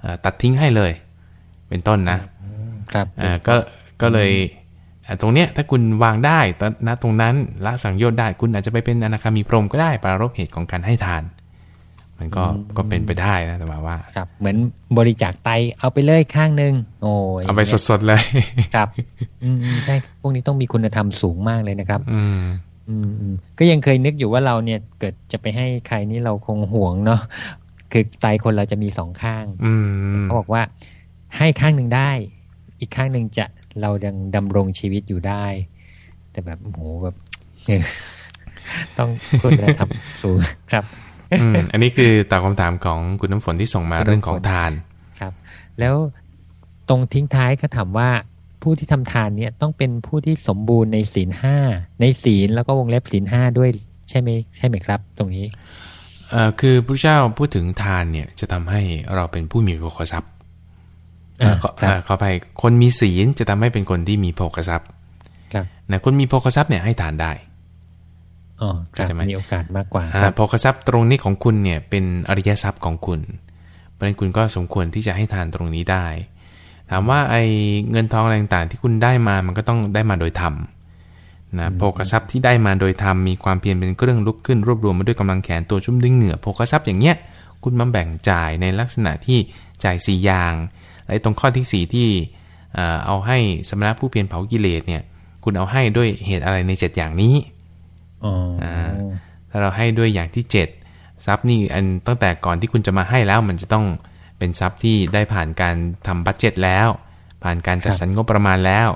เอ่อตัดทิ้งให้เลย เป็นต้นนะครับอ่าก็ก็เลยอะ ตรงเนี้ยถ้าคุณวางได้ตอนณตรงนั้นละสังโยชน์ได้ คุณอาจจะไปเป็นอนาคามีพรหมก็ได้ปรารบเหตุของการให้ทาน มันก็ก็เป็นไปได้นะแต่มาว่า ครับ เหมือนบริจาคไตเอาไปเลยข้างหนึ่งโอ้ยเอาไปสดๆเลย ครับ อืมอืมใช่พวกนี้ต้องมีคุณธรรมสูงมากเลยนะครับอืมอืมอืมก็ยังเคยนึกอยู่ว่าเราเนี่ยเกิดจะไปให้ใครนี่เราคงห่วงเนาะคือไตคนเราจะมีสองข้างอืมเขาบอกว่าให้ข้างหนึ่งได้ อีกข้างหนึ่งจะ เรายังดำรงชีวิตอยู่ได้ แต่แบบโอ้โหแบบเออต้องคุณธรรมสูงครับอืมอันนี้คือตอบคำถามของคุณน้ำฝนที่ส่งมาคุณน้ำฝนเรื่องของทานครับ แล้วตรงทิ้งท้ายเขาถามว่าผู้ที่ทำทานเนี่ยต้องเป็นผู้ที่สมบูรณ์ในศีลห้าในศีลแล้วก็วงเล็บศีลห้าด้วยใช่ไหมใช่ไหมครับ ตรงนี้เอ่อคือพระเจ้าพูดถึงทานเนี่ยจะทำให้เราเป็นผู้มีโภคทรัพย์อ่าเอ่อ ขอครับเอ่อขอไปคนมีศีลจะทำให้เป็นคนที่มีโภคทรัพย์ครับนะคนมีโภคทรัพย์เนี่ยให้ทานได้อ๋อครับเข้าใจไหมมีโอกาสมากกว่าอ่าครับโภคทรัพย์ตรงนี้ของคุณเนี่ยเป็นอริยทรัพย์ของคุณ เพราะฉะนั้นคุณก็สมควรที่จะให้ทานตรงนี้ได้ ถามว่าไอ้เงินทองอะไรต่างๆที่คุณได้มามันก็ต้องได้มาโดยธรรมนะโภคทรัพย์ที่ได้มาโดยธรรมมีความเพียรเป็นเครื่องลุกขึ้นรวบรวมมาด้วยกำลังแขนตัวชุ่มด้วยเหงื่อโภคทรัพย์อย่างเงี้ย คุณมาแบ่งจ่ายในลักษณะที่จ่ายสี่อย่าง ไอ้ตรงข้อที่สี่ที่เอ่อเอาให้สมณะผู้เพียรเผากิเลสเนี่ย คุณเอาให้ด้วยเหตุอะไรในเจ็ดอย่างนี้อ๋ออาถ้าเราให้ด้วยอย่างที่7ทรัพย์นี่อันตั้งแต่ก่อนที่คุณจะมาให้แล้ว มันจะต้องเป็นทรัพย์ที่ได้ผ่านการทำบัตเจ็ตแล้ว ผ่านการจัดสรรงบประมาณแล้ว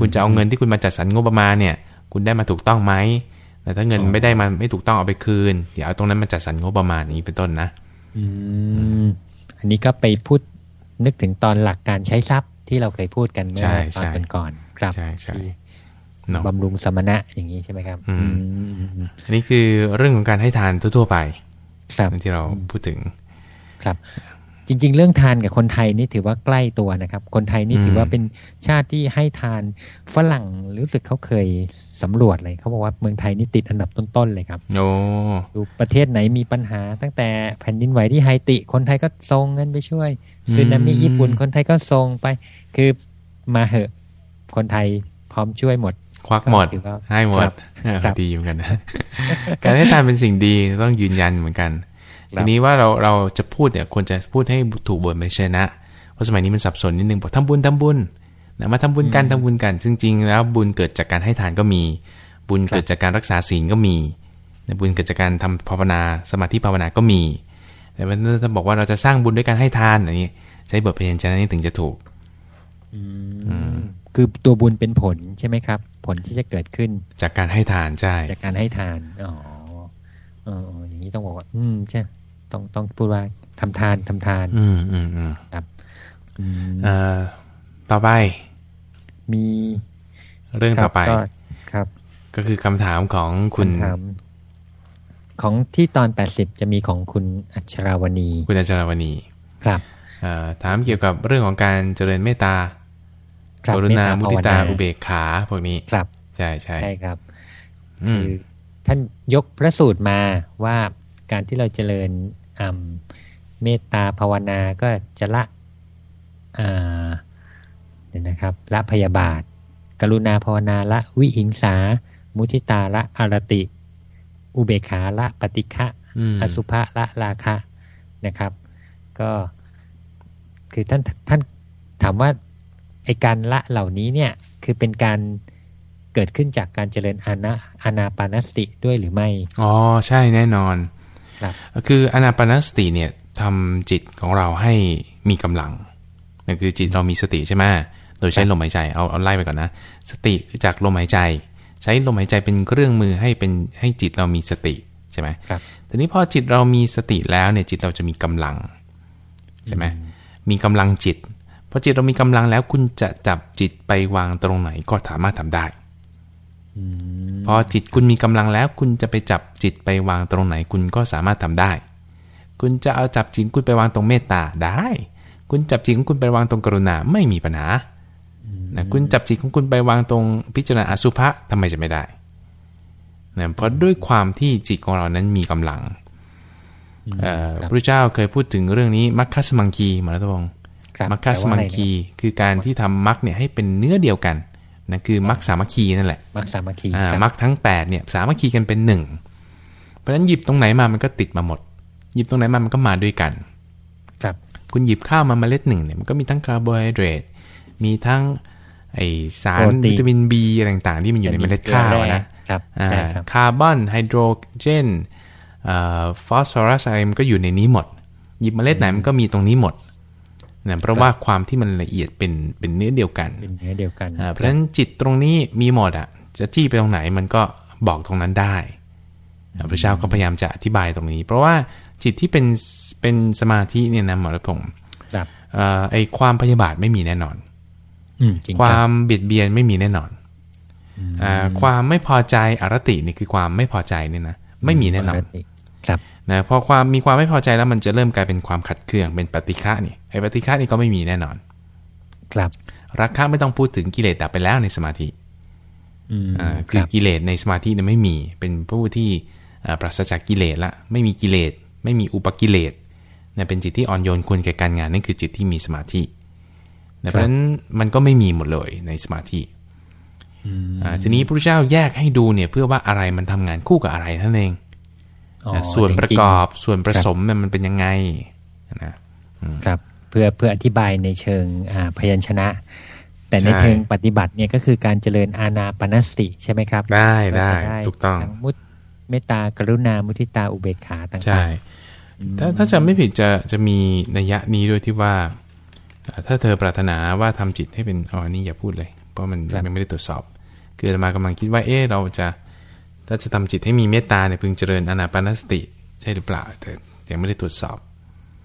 คุณจะเอาเงินที่คุณมาจัดสรรงบประมาณเนี่ย คุณได้มาถูกต้องไหมแต่ถ้าเงินไม่ได้มาไม่ถูกต้องเอาไปคืนเดี๋ยวเอาตรงนั้นมาจัดสรรงบประมาณนี้เป็นต้นนะอืมอันนี้ก็ไปพูด นึกถึงตอนหลักการใช้ทรัพย์ที่เราเคยพูดกันเมื่ใช่อตอนใช่ก่อนๆครับใช่ใช่ที่เนาะบำรุงสมณะอย่างนี้ใช่ไหมครับอืมอืมอันนี้คือเรื่องของการให้ทานทั่วๆไปครับที่เราพูดถึงครับ จริง ๆ เรื่องทานกับคนไทยนี่ถือว่าใกล้ตัวนะครับ คนไทยนี่อืมถือว่าเป็นชาติที่ให้ทานฝรั่งรู้สึกเขาเคยสำรวจเลยเขาบอกว่าเมืองไทยนี่ติดอันดับต้นๆเลยครับโอ้ดูประเทศไหนมีปัญหา ตั้งแต่แผ่นดินไหวที่ไฮติ คนไทยก็ส่งเงินไปช่วยสึนามิญี่ปุ่นคนไทยก็ส่งไป คือมาเหอะ คนไทยพร้อมช่วยหมดควักหมดถือว่าให้หมคดรับเออครับดีเหมือนกันนะการให้ทานเป็นสิ่งดีต้องยืนยันเหมือนกันครั ทีบนี้ว่าเราเราจะพูดเนี่ยควรจะพูดให้ถูกบทไม่ใช่นะ เพราะสมัยนี้มันสับสนนิดนึงบอกทำบุญทำบุญนะมาทำบุญกันทำบุญกันซึ่งจริงแล้วบุญเกิดจากการให้ทานก็มี บุญเกิดจากการรักษาศีลก็มีในบุญเกิดจากการทำภาวนาสมาธิภาวนาก็มี แต่ถ้าบอกว่าเราจะสร้างบุญด้วยการให้ทานอย่างนี้ ใช้บทเพลงชนะนี้ถึงจะถูกคือตัวบุญเป็นผลใช่ไหมครับ ผลที่จะเกิดขึ้น จากการให้ทานใช่จากการให้ทานอ๋อเอออย่างนี้ต้องบอกว่า อืมใช่ ต้องต้องพูดว่าทำทานทำทาน อืมอืมอืมครับเอ่อต่อไป มีเรื่องต่อไปก็ครับ ก็คือคำถามของคุณคำถามของที่ตอนแปดสิบจะมีของคุณอัชราวณี คุณอาจารย์วณี ครับเอ่อถามเกี่ยวกับเรื่องของการเจริญเมตตาครับกรุณาเมตตามุภาวทินาตาอุเบกขาพวกนี้ครับ ใช่ใช่ใช่ครับอืคืมอท่านยกพระสูตรมาว่าการที่เราเจริญอ่ำ เมตตาภาวนาก็จะละอ่าเดี๋ยวนะครับละพยาบาท กรุณาภาวนาละวิหิงสา มุทิตาละอารติ อุเบกขาละปฏิฆะอืมอสุภะละราคะนะครับ ก็คือท่านท่านถามว่าไอการละเหล่านี้เนี่ยคือเป็นการเกิดขึ้นจากการเจริญอานาอานาปานสติด้วยหรือไม่ อ๋อ ใช่แน่นอน ครับคืออนาปานสติเนี่ยทำจิตของเราให้มีกำลังนั่นคือจิตเรามีสติใช่ไหมโดยใช้ลมหายใจเอาเอาไล่ไปก่อนนะ สติจากลมหายใจ ใช้ลมหายใจเป็นเครื่องมือให้เป็นให้จิตเรามีสติใช่ไหมครับทีนี้พอจิตเรามีสติแล้วเนี่ยจิตเราจะมีกำลังใช่ไหมมีกำลังจิตพอจิตเรามีกำลังแล้วคุณจะจับจิตไปวางตรงไหนก็สามารถทำได้ พอจิตคุณมีกำลังแล้ว คุณจะไปจับจิตไปวางตรงไหน คุณก็สามารถทำได้ คุณจะเอาจับจิตคุณไปวางตรงเมตตาได้ คุณจับจิตของคุณไปวางตรงกรุณาไม่มีปัญหานะคุณจับจิตของคุณไปวางตรงพิจารณาอสุภะทำไมจะไม่ได้นะเพราะด้วยความที่จิตของเรานั้นมีกำลังเอ่อพระเจ้าเคยพูดถึงเรื่องนี้มัคคัสมังคีหมาแล้วทงครับมัคคัสมังคีคือการที่ทำมัคเนี่ยให้เป็นเนื้อเดียวกัน นะคือมรรคสามัคคีนั่นแหละมรรคสามัคคีอ่าครับมรรคทั้ง8เนี่ยสามัคคีกันเป็นหนึ่งเพราะฉะนั้นหยิบตรงไหนมามันก็ติดมาหมด หยิบตรงไหนมามันก็มาด้วยกัน ครับ คุณหยิบข้าวมาเมล็ดหนึ่งเนี่ยมันก็มีทั้งคาร์โบไฮเดรตมีทั้งไอสารโปรตีนวิตามินบีอะไรต่างๆที่มันอยู่ในเมล็ดข้าวนะครับอ่าใช่ครับคาร์บอนไฮโดรเจนฟอสฟอรัสอะไรมันก็อยู่ในนี้หมด หยิบเมล็ดไหนมันก็มีตรงนี้หมด นะเพราะว่าความที่มันละเอียดเป็นเป็นเนื้อเดียวกันเป็นเนื้อเดียวกันอ่าเพราะฉะนั้นจิตตรงนี้มีหมดอะ จะจี้ไปตรงไหนมันก็บอกตรงนั้นได้อ่าพระเจ้าก็พยายามจะอธิบายตรงนี้ เพราะว่าจิตที่เป็นเป็นสมาธิเนี่ยนะหมอรัตพงศ์ครับเอ่อไอความพยาบาทไม่มีแน่นอนอืมจริงครับวามเบียดเบียนไม่มีแน่นอนอ่าความไม่พอใจอรตินี่คือความไม่พอใจเนี่ยนะไม่มีแน่นอนปกติครับ นะพอความมีความไม่พอใจแล้วมันจะเริ่มกลายเป็นความขัดเคืองเป็นปฏิฆะนี่ไอปฏิฆะนี่ก็ไม่มีแน่นอน ครับราคะไม่ต้องพูดถึงกิเลสดับไปแล้วในสมาธิอืมอ่าคคือรับกิเลสในสมาธิเนี่ยไม่มี เป็นผู้ที่อ่าปราศจากกิเลสละไม่มีกิเลส ไม่มีอุปกิเลสเนี่ยเป็นจิตที่อ่อนโยนควรแก่การงานนั่นคือจิตที่มีสมาธินะเพราะฉะนั้นมันก็ไม่มีหมดเลยในสมาธิอ่าทีนี้พระเจ้าแยกให้ดูเนี่ยเพื่อว่าอะไรมันทำงานคู่กับอะไรนั่นเองอ๋อนะ ส่วนประกอบจส่วนผสมเนี่ยมันเป็นยังไงนะริงๆครับเพื่อเพื่ออธิบายในเชิงอ่าพยัญชนะ แต่ในใช่เชิงปฏิบัติเนี่ยก็คือการเจริญอาณาปานสติใช่ไหมครับ ได้ได้ก็จะถูกต้องทั้มุตเมตตากรุณามุทิตาอุเบกขาต่างๆใช่ถ้าถ้าจำไม่ผิดจะจะมีนัยยะนี้ด้วยที่ว่าเอ่อถ้าเธอปรารถนาว่าทำจิตให้เป็นอ๋อนี่อย่าพูดเลย เพราะมันครับยังไม่ได้ตรวจสอบ คืออาตมากำลังคิดว่าเอ๊ะเราจะ ถ้าจะทำจิตให้มีเมตตาเนี่ยพึงเจริญอนาปานสติ ใช่หรือเปล่าแต่ยังไม่ได้ตรวจสอบ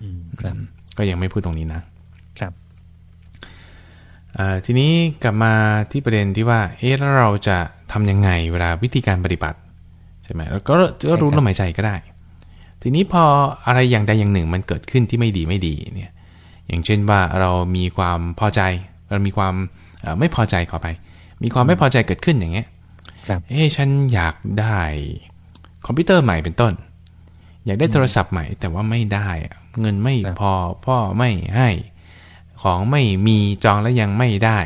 อืมครับก็ยังไม่พูดตรงนี้นะครับอ่าทีนี้กลับมาที่ประเด็นที่ว่า เอ๊ะแล้วเราจะทำยังไงเวลาวิธีการปฏิบัติใช่ไหมแล้วก็ก็รู้ลมหายใจก็ได้ ทีนี้พออะไรอย่างใดอย่างหนึ่งมันเกิดขึ้นที่ไม่ดีไม่ดีเนี่ย อย่างเช่นว่าเรามีความพอใจ เรามีความเอ่อไม่พอใจขอไป มีความไม่พอใจเกิดขึ้นอย่างเงี้ยครับ เอ๊ะฉันอยากได้คอมพิวเตอร์ใหม่เป็นต้น อยากได้โทรศัพท์ใหม่ แต่ว่าไม่ได้อะเงินไม่ครับพอพ่อไม่ให้ ของไม่มีจองแล้วยังไม่ได้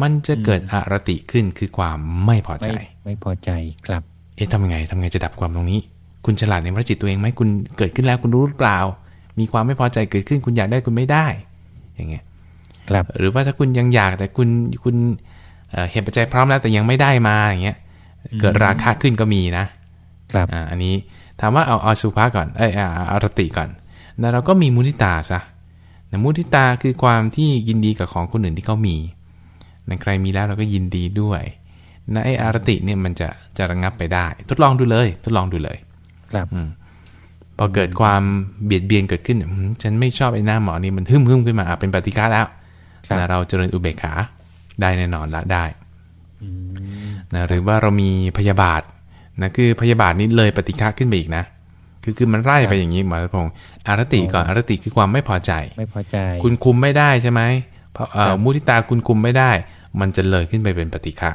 มันจะเกิดอารติขึ้นคือความไม่พอใจไม่ไม่พอใจครับ เอ๊ะทำไงทำไงจะดับความตรงนี้ คุณฉลาดในพระจิตตัวเองไหมคุณเกิดขึ้นแล้วคุณรู้หรือเปล่า มีความไม่พอใจเกิดขึ้น คุณอยากได้คุณไม่ได้ อย่างเงี้ยครับ หรือว่าถ้าคุณยังอยากแต่คุณคุณเอ่อเห็นปัจจัยพร้อมแล้วแต่ยังไม่ได้มาอย่างเงี้ย เกิดราคะขึ้นก็มีนะครับอ่าอันนี้ถามว่าเอาเอาสุภาก่อนเอยอาอารติก่อนแล้วเราก็มีมุทิตาซะนะมุทิตาคือความที่ยินดีกับของคนอื่นที่เขามีนะใครมีแล้วเราก็ยินดีด้วยนะไออารติเนี่ยมันจะจะระงับไปได้ ทดลองดูเลย ทดลองดูเลย ครับอืมพอเกิดความเบียดเบียนเกิดขึ้นอืมฉันไม่ชอบไอ้หน้าหมอนี่มันหึ่มหึ่มขึ้นมาอะเป็นปฏิฆาแล้วครับนะเราเจริญอุเบกขาได้แน่นอนละได้ นะหรือว่าเรามีพยาบาทนะคือพยาบาทนี้เลยปฏิฆาขึ้นไปอีกนะคือคือมันไล่ไปอย่างนี้หมอรัตพงศ์อารติก่อนอารติคือความไม่พอใจ ไม่พอใจ คุณคุมไม่ได้ใช่ไหมเพราะเอ่อครับมุทิตาคุณคุมไม่ได้ มันจะเลยขึ้นไปเป็นปฏิฆะ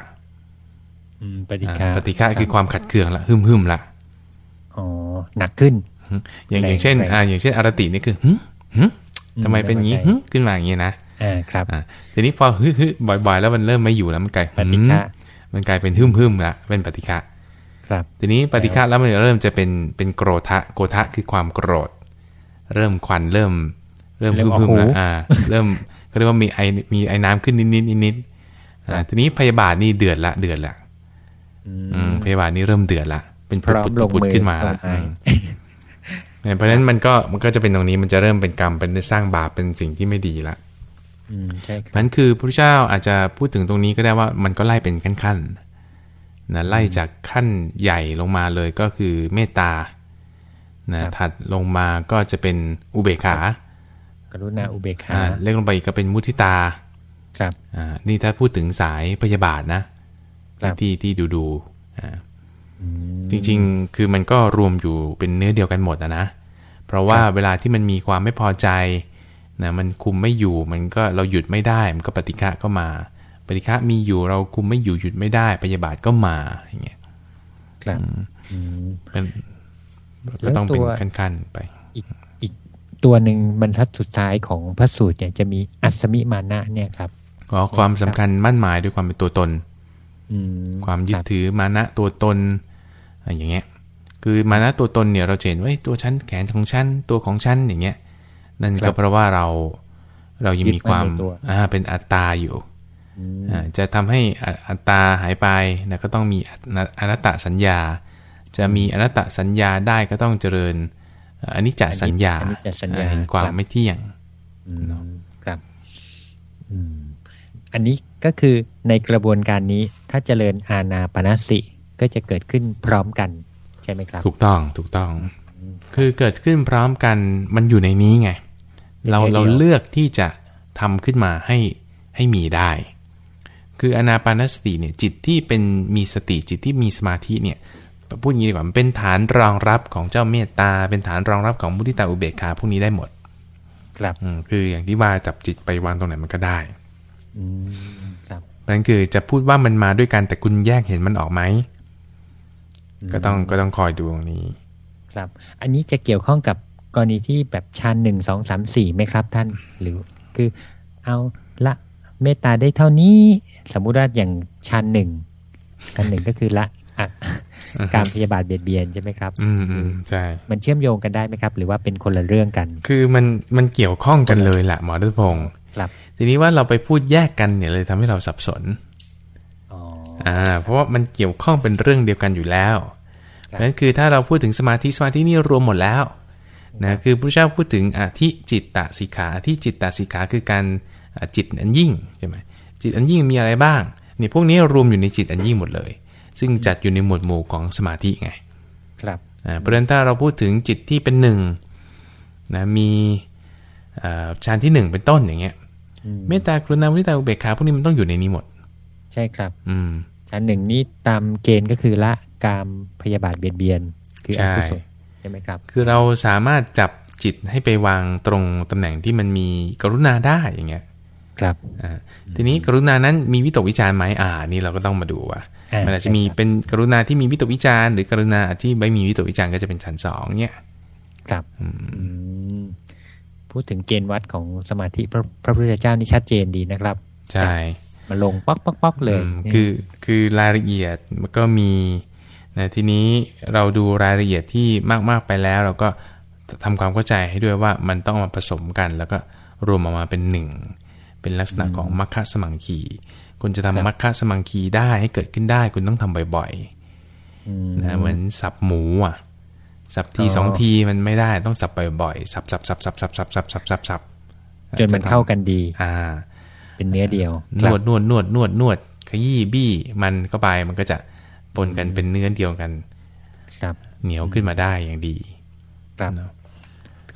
อืมปฏิฆาอ่าปฏิฆะคือความขัดเคืองละหึมหึมๆละอ๋อหนักขึ้น อย่างแรงอย่างเช่นแรงอ่า อย่างเช่นอารตินี่คือหึหึทำไมเป็นอย่างนี้ไม่พอใจหึขึ้นมาอย่างนี้นะอ่าครับอ่าทีนี้พอฮึฮึบ่อย ๆ แล้วมันเริ่มไม่อยู่แล้วมันกลายปฏิฆะหึ มันกลายเป็นหึมหึมๆละเป็นปฏิฆะครับทีนี้ปฏิฆะแล้วมันเริ่มจะเป็นเป็นโกรธะโกธะคือความโกรธ เริ่มควันเริ่ม เริ่มเริ่พึ่มมออกพึ่มหูละอ่า เริ่มเขาเรียกว่ามีไอมีไอน้ำขึ้นนิดนิดนิดนิดๆอ่าทีนี้พยาบาทนี่เดือดละเดือดละอือืมมพยาบาทนี่เริ่มเดือดละเป็นพร้อมปุดลงปุดมือขึ้นมาละลงไออืมเนี่ยเพราะฉะนั้นมันก็มันก็จะเป็นตรงนี้มันจะเริ่มเป็นกรรมเป็นสร้างบาปเป็นสิ่งที่ไม่ดีละอืม ใช่คเพรับราะฉะนั้นคือพระพุทธเจ้าอาจจะพูดถึงตรงนี้ก็ได้ว่ามันก็ไล่เป็นขั้นๆนะไล่จากขั้นใหญ่ลงมาเลยก็คือเมตตานะถัดลงมาก็จะเป็นอุเบกขา กรุณาอุเบกขาอ่าเล็กลงไปอีกก็เป็นมุทิตา ครับอ่านี่ถ้าพูดถึงสายพยาบาทนะครับที่ที่ดูดูอ่าจริงๆ คือมันก็รวมอยู่เป็นเนื้อเดียวกันหมดอะนะ เพราะว่าเวลาที่มันมีความไม่พอใจ นะมันคุมไม่อยู่มันก็เราหยุดไม่ได้มันก็ปฏิฆะก็มา ปฏิฆะมีอยู่เราคุมไม่อยู่หยุดไม่ได้พยาบาทก็มาอย่างเงี้ยครับอืมเป็นแล้ก็วต้องเป็นตัวขั้นๆไปอีกตัวหนึ่งบรรทัดสุดท้ายของพระสูตรเนี่ยจะมีอัศมิมานะเนี่ยครับขอความสำคัญมั่นหมายด้วยความเป็นตัวตนอืมความยึคดรับถือมานะตัวตนอะไรอย่างเงี้ย คือมานะตัวตนเนี่ยเราจะเห็นว่าเอ้ยตัวฉันแขนของฉันตัวของฉันอย่างเงี้ย นั่นครัก็บเพราะว่าเราเรายังมีความยึดมั่นในตัวอ่าเป็นอัตตาอยู่อืมอ่าจะทำให้อัอัตตาหายไปนะก็ต้องมีอนัอนัตตสัญญา จะมีอนัตตสัญญาได้ก็ต้องเจริญเอ่ออนิจจสัญญาอนิจจสัญญาอ่าเห็นความครับไม่เที่ยงอืมครับอืมอันนี้ก็คือในกระบวนการนี้ถ้าเจริญอาณาปณสติก็จะเกิดขึ้นพร้อมกัน ใช่ไหมครับ ถูกต้องถูกต้อง คือเกิดขึ้นพร้อมกันมันอยู่ในนี้ไง เราในเดียวเราเลือกที่จะทำขึ้นมาให้ให้มีได้ คืออนาปานสติเนี่ยจิตที่เป็นมีสติจิตที่มีสมาธิเนี่ยพูดอย่างนี้ดีกว่ามันเป็นฐานรองรับของเจ้าเมตตา เป็นฐานรองรับของมุทิตาอุเบกขาพวกนี้ได้หมด ครับอืมคืออย่างที่ว่าจับจิตไปวางตรงไหนมันก็ได้อืมครับเพราะฉะนั้นคือจะพูดว่ามันมาด้วยกันแต่คุณแยกเห็นมันออกไหมก็ต้องก็ต้องคอยดูตรงนี้ ครับ อันนี้จะเกี่ยวข้องกับ กรณีที่แบบชานหนึ่งสองสามสี่ไหมครับท่าน หรือคือเอาละเมตตาได้เท่านี้ สมมุติว่าอย่างชานหนึ่งอันหนึ่งก็คือละอะการพยาบาทเบียดเบียนใช่ไหมครับอืมอืมใช่ มันเชื่อมโยงกันได้ไหมครับ หรือว่าเป็นคนละเรื่องกัน คือมันมันเกี่ยวข้องกันเลยแหละหมอรัตพงศ์ครับ ทีนี้ว่าเราไปพูดแยกกันเนี่ยเลยทำให้เราสับสนอ๋ออ่า เพราะว่ามันเกี่ยวข้องเป็นเรื่องเดียวกันอยู่แล้วครับนั่นคือถ้าเราพูดถึงสมาธิสมาธินี่รวมหมดแล้ว นะคือพระเจ้าพูดถึงอธิจิตตสิกขาอธิจิตตสิกขาคือการอ่าจิตอันยิ่งใช่ไหมจิตอันยิ่งมีอะไรบ้างเนี่ยพวกนี้รวมอยู่ในจิตอันยิ่งหมดเลย ซึ่งจัดอยู่ในหมวดหมู่ของสมาธิไงครับอ่าเพราะฉะนั้นถ้าเราพูดถึงจิตที่เป็นหนึ่งนะมีอ่าฌานที่หนึ่งเป็นต้นอย่างเงี้ยอืมเมตตากรุณามุทิตาอุเบกขาพวกนี้มันต้องอยู่ในนี้หมด ใช่ครับ อืมชั้นหนึ่งนี้ตามเกณฑ์ก็คือละกามพยาบาทเบียดเบียน คืออใช่กุศล ใช่ไหมครับ คือเราสามารถจับจิตให้ไปวางตรงตำแหน่งที่มันมีกรุณาได้อย่างเงี้ยครับอ่าทีนี้กรุณานั้นมีวิตกวิจารณ์ไหมอ่า นี่เราก็ต้องมาดูว่าอ่ามันอาจจะมีใช่ครับเป็นกรุณาที่มีวิตกวิจารณ์หรือกรุณาที่ไม่มีวิตกวิจารณ์ก็จะเป็นชั้นสองเนี่ย ครับอืมอืมพูดถึงเกณฑ์วัดของสมาธิพระพระพุทธเจ้านี่ชัดเจนดีนะครับ ใช่ มาลงป๊อกป๊อกป๊อกเลยอืมคือคือรายละเอียดมันก็มี นะทีนี้เราดูรายละเอียดที่มาก ๆ ไปแล้ว เราก็ทำความเข้าใจให้ด้วยว่ามันต้องมาผสมกัน แล้วก็รวมออกมาเป็นหนึ่งเป็นลักษณะของมัคคะสมังคีคุณจะทำมัคคะสมังคีได้ให้เกิดขึ้นได้ คุณต้องทำบ่อยอืมนะเหมือนสับหมูอะสับทีอ๋อสองทีมันไม่ได้ต้องสับบ่อยๆสับสับสับสับสับสับสับสับสับสับจนมันเข้ากันดี อ่า เป็นเนื้อเดียวนวดนวดนวดนวดนวดขยี้บี้มันเข้าไปมันก็จะ ปนกันเป็นเนื้อเดียวกัน ครับ เหนียวขึ้นมาได้อย่างดีครับเนอะ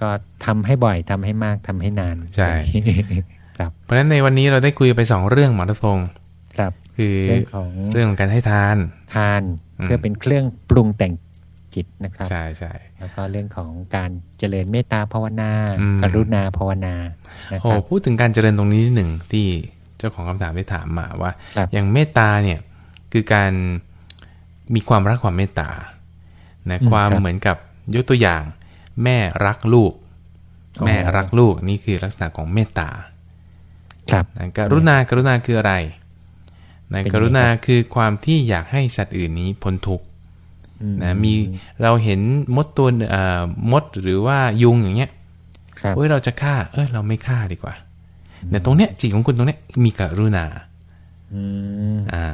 ก็ทำให้บ่อยทำให้มากทำให้นาน ใช่ ครับ เพราะฉะนั้นในวันนี้เราได้คุยไปสองเรื่องหมอรัตพงศ์ครับ คือเรื่องของเรื่องของการให้ทาน ทานอืมเพื่อเป็นเครื่องปรุงแต่งจิตนะครับ ใช่ใช่แล้วก็เรื่องของการเจริญเมตตาภาวนาอืมกรุณาภาวนานะคโอ้รับพูดถึงการเจริญตรงนี้นิดหนึ่งที่เจ้าของคำถามได้ถามมาว่าครับอย่างเมตตาเนี่ยคือการ มีความรักความเมตตานะความเหมือนกับยกตัวอย่าง แม่รักลูก แม่รักลูกนี่คือลักษณะของเมตตา ครับนะกรุณากรุณาคืออะไรนะเป็นยังไงกรุณาคือความที่อยากให้สัตว์อื่นนี้พ้นทุกข์อืนะมีเราเห็นมดตัวเอ่อมดหรือว่ายุงอย่างเงี้ยครับเอ้ยเราจะฆ่า เอ้ยเราไม่ฆ่าดีกว่าเนี่ยตรงเนี้ยจิตของคุณตรงเนี้ยมีกรุณา อืมอ่า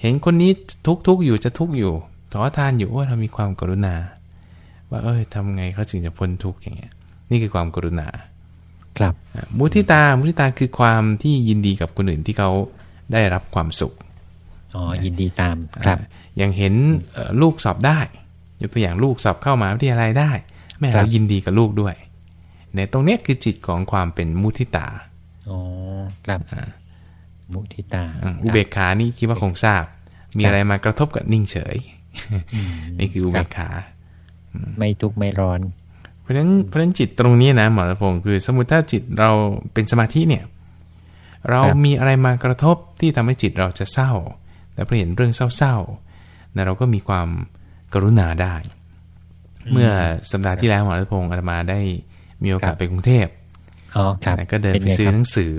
เห็นคนนี้ทุกทุกข์อยู่จะทุกข์อยู่ขอทานอยู่ว่าเรามีความกรุณา ว่าเอ้ยทำไงเขาถึงจะพ้นทุกข์อย่างเงี้ย นี่คือความกรุณา ครับอะมุทิตามุทิตาคือความที่ยินดีกับคนอื่นที่เขาได้รับความสุขอ๋อยินดีตามครับอ่าอย่างเห็นเอ่อลูกสอบได้ ยกตัวอย่างลูกสอบเข้ามหาวิทยาลัยได้ แม่ครับเรายินดีกับลูกด้วยเนี่ยตรงเนี้ยคือจิตของความเป็นมุทิตาอ๋อครับ มุทิตาอืมอุเบกขานี่คิดว่าคงทราบ มีอะไรมากระทบกับนิ่งเฉย นี่คืออุเบกขา ไม่ทุกข์ไม่ร้อน เพราะฉะนั้นเพราะฉะนั้นจิตตรงนี้นะหมอระพงศ์คือ สมมติถ้าจิตเราเป็นสมาธิเนี่ย เราครับมีอะไรมากระทบที่ทำให้จิตเราจะเศร้า แต่พอเห็นเรื่องเศร้าๆนะเราก็มีความกรุณาได้ เมื่อสัปดาห์ที่แล้วหมอรัตพงศ์อาตมาได้มีโอกาสไปกรุงเทพอ๋อครับนะก็เดินไปงซื้อครับหนังสือ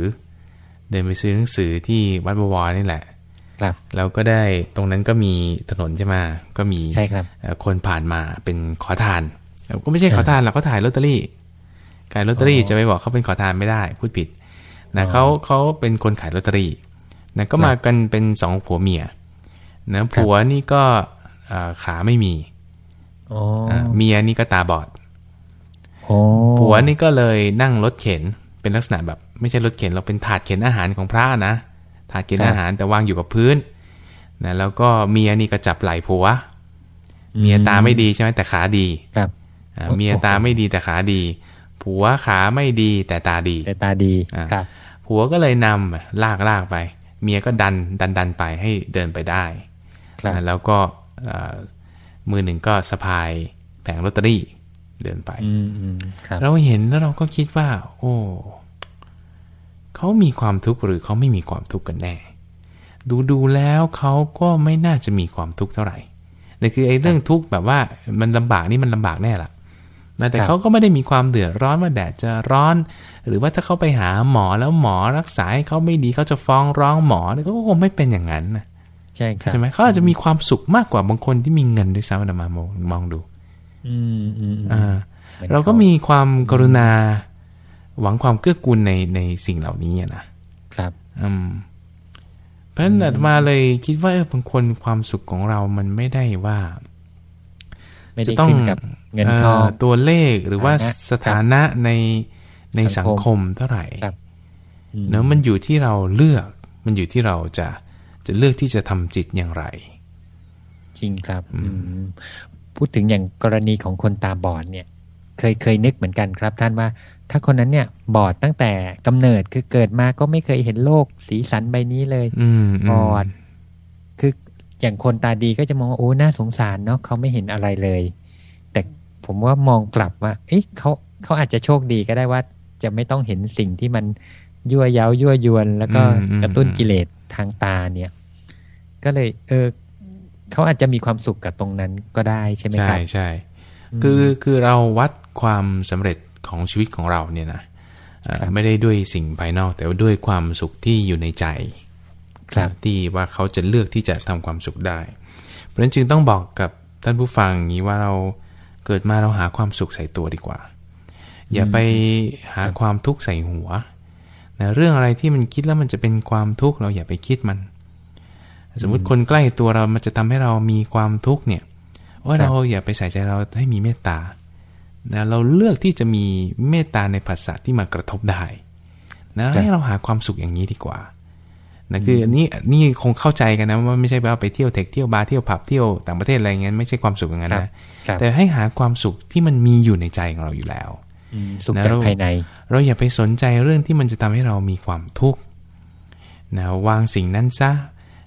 เดินไปซื้อหนังสือที่วัดบวรนี่แหละ ครับแล้วก็ได้ตรงนั้นก็มีถนนใช่ไหมก็มีใช่ครับเอ่อคนผ่านมาเป็นขอทานเอ่อก็ไม่ใช่ขอทานหรอกเขาถ่ายลอตเตอรี่ขายลอตเตอรี่อ๋อจะไปบอกเขาเป็นขอทานไม่ได้พูดผิดนะอ๋อเขาเขาเป็นคนขายลอตเตอรี่นะก็มากันเป็นสองผัวเมียนะผัวนี่ก็เอ่อขาไม่มีอ๋ออ่าเมียนี่ก็ตาบอดโอ้ผัวนี่ก็เลยนั่งรถเข็นเป็นลักษณะแบบ ไม่ใช่รถเข็นเราเป็นถาดเข็นอาหารของพระนะถาดเข็นอาหารแต่วางอยู่กับพื้นนะแล้วก็เมียนี่ก็จับไหล่ผัว เมียตาไม่ดีใช่ไหมแต่ขาดีครับอ่าโอ้โหเมียตาไม่ดีแต่ขาดี ผัวขาไม่ดีแต่ตาดี แต่ตาดีอ่าครับผัวก็เลยนำลากลากไป เมียก็ดันดันดันไปให้เดินไปได้ครับอ่าแล้วก็เอ่อมือหนึ่งก็สะพายแผงลอตเตอรี่เดินไปอืมอืมครับเราเห็นแล้วเราก็คิดว่า โอ้ เขามีความทุกข์หรือเขาไม่มีความทุกข์กันแน่ ดูดูแล้วเขาก็ไม่น่าจะมีความทุกข์เท่าไหร่แต่คือไอ้เรื่องทุกข์แบบว่ามันลำบากนี่มันลำบากแน่ล่ะนะแต่ครับเขาก็ไม่ได้มีความเดือดร้อนว่าแดดจะร้อน หรือว่าถ้าเขาไปหาหมอแล้วหมอรักษาให้เขาไม่ดีเขาจะฟ้องร้องหมอเนี่ยก็คงไม่เป็นอย่างนั้นนะใช่ครับใช่ไหมเขาอาจจะมีความสุขมากกว่าบางคนที่มีเงินด้วยซ้ำนะมามองมองดู อืมอืมอืมอ่าหมือนเราก็ขมีความกรุณา หวังความเกื้อกูลในในสิ่งเหล่านี้อะนะครับ อืมเพราะฉะนั้นอาตมาเลยคิดว่าเออบางคนความสุขของเรามันไม่ได้ว่า ไม่จะได้ต้องขึ้นกับเงินทองตัวเลขหรือว่าฐานะสถานะในในสัสังงคคมมเท่าไหร่ครับอืมเนอะมันอยู่ที่เราเลือก มันอยู่ที่เราจะจะเลือกที่จะทำจิตอย่างไร จริงครับอืมพูดถึงอย่างกรณีของคนตาบอดเนี่ย เคยเคยนึกเหมือนกันครับท่านว่า ถ้าคนนั้นเนี่ยบอดตั้งแต่กำเนิดคือเกิดมาก็ไม่เคยเห็นโลกสีสันใบนี้เลยอืมมบอด คืออย่างคนตาดีก็จะมองว่าโอ้น่าสงสารเนาะเขาไม่เห็นอะไรเลย แต่ผมว่ามองกลับว่า เอ๊ะเขาเขาอาจจะโชคดีก็ได้ว่า จะไม่ต้องเห็นสิ่งที่มันยั่วเย้ายั่วยวน แล้วก็อืมอืมกระตุ้นกิเลสทางตาเนี่ย ก็เลย เออเขาอาจจะมีความสุขกับตรงนั้นก็ได้ใช่ไหมใช่ครับใช่คือคือเราวัดความสำเร็จ ของชีวิตของเราเนี่ยนะเอ่อครับไม่ได้ด้วยสิ่งภายนอก แต่ว่าด้วยความสุขที่อยู่ในใจครับที่ว่าเขาจะเลือกที่จะทำความสุขได้ เพราะฉะนั้นจึงต้องบอกกับท่านผู้ฟังอย่างนี้ว่าเราเกิดมาเราหาความสุขใส่ตัวดีกว่า อย่าไปหาความทุกข์ใส่หัวนะเรื่องอะไรที่มันคิดแล้วมันจะเป็นความทุกข์เราอย่าไปคิดมัน สมมุติคนใกล้ตัวเรามันจะทำให้เรามีความทุกข์เนี่ยว่าครับเราอย่าไปใส่ใจเราให้มีเมตตา นะเราเลือกที่จะมีเมตตาในภาษาที่มากระทบได้นะให้เราหาความสุขอย่างนี้ดีกว่านะคืออันนี้นี่คงเข้าใจกันนะว่าไม่ใช่ว่าไปเที่ยวเทคเที่ยวบาร์เที่ยวผับเที่ยวต่างประเทศอะไรเงี้ยไม่ใช่ความสุขอย่างนั้นครับนะครับแต่ให้หาความสุขที่มันมีอยู่ในใจของเราอยู่แล้วอืมสุขนะจากเราภายใน เราอย่าไปสนใจเรื่องที่มันจะทำให้เรามีความทุกข์นะวางสิ่งนั้นซะ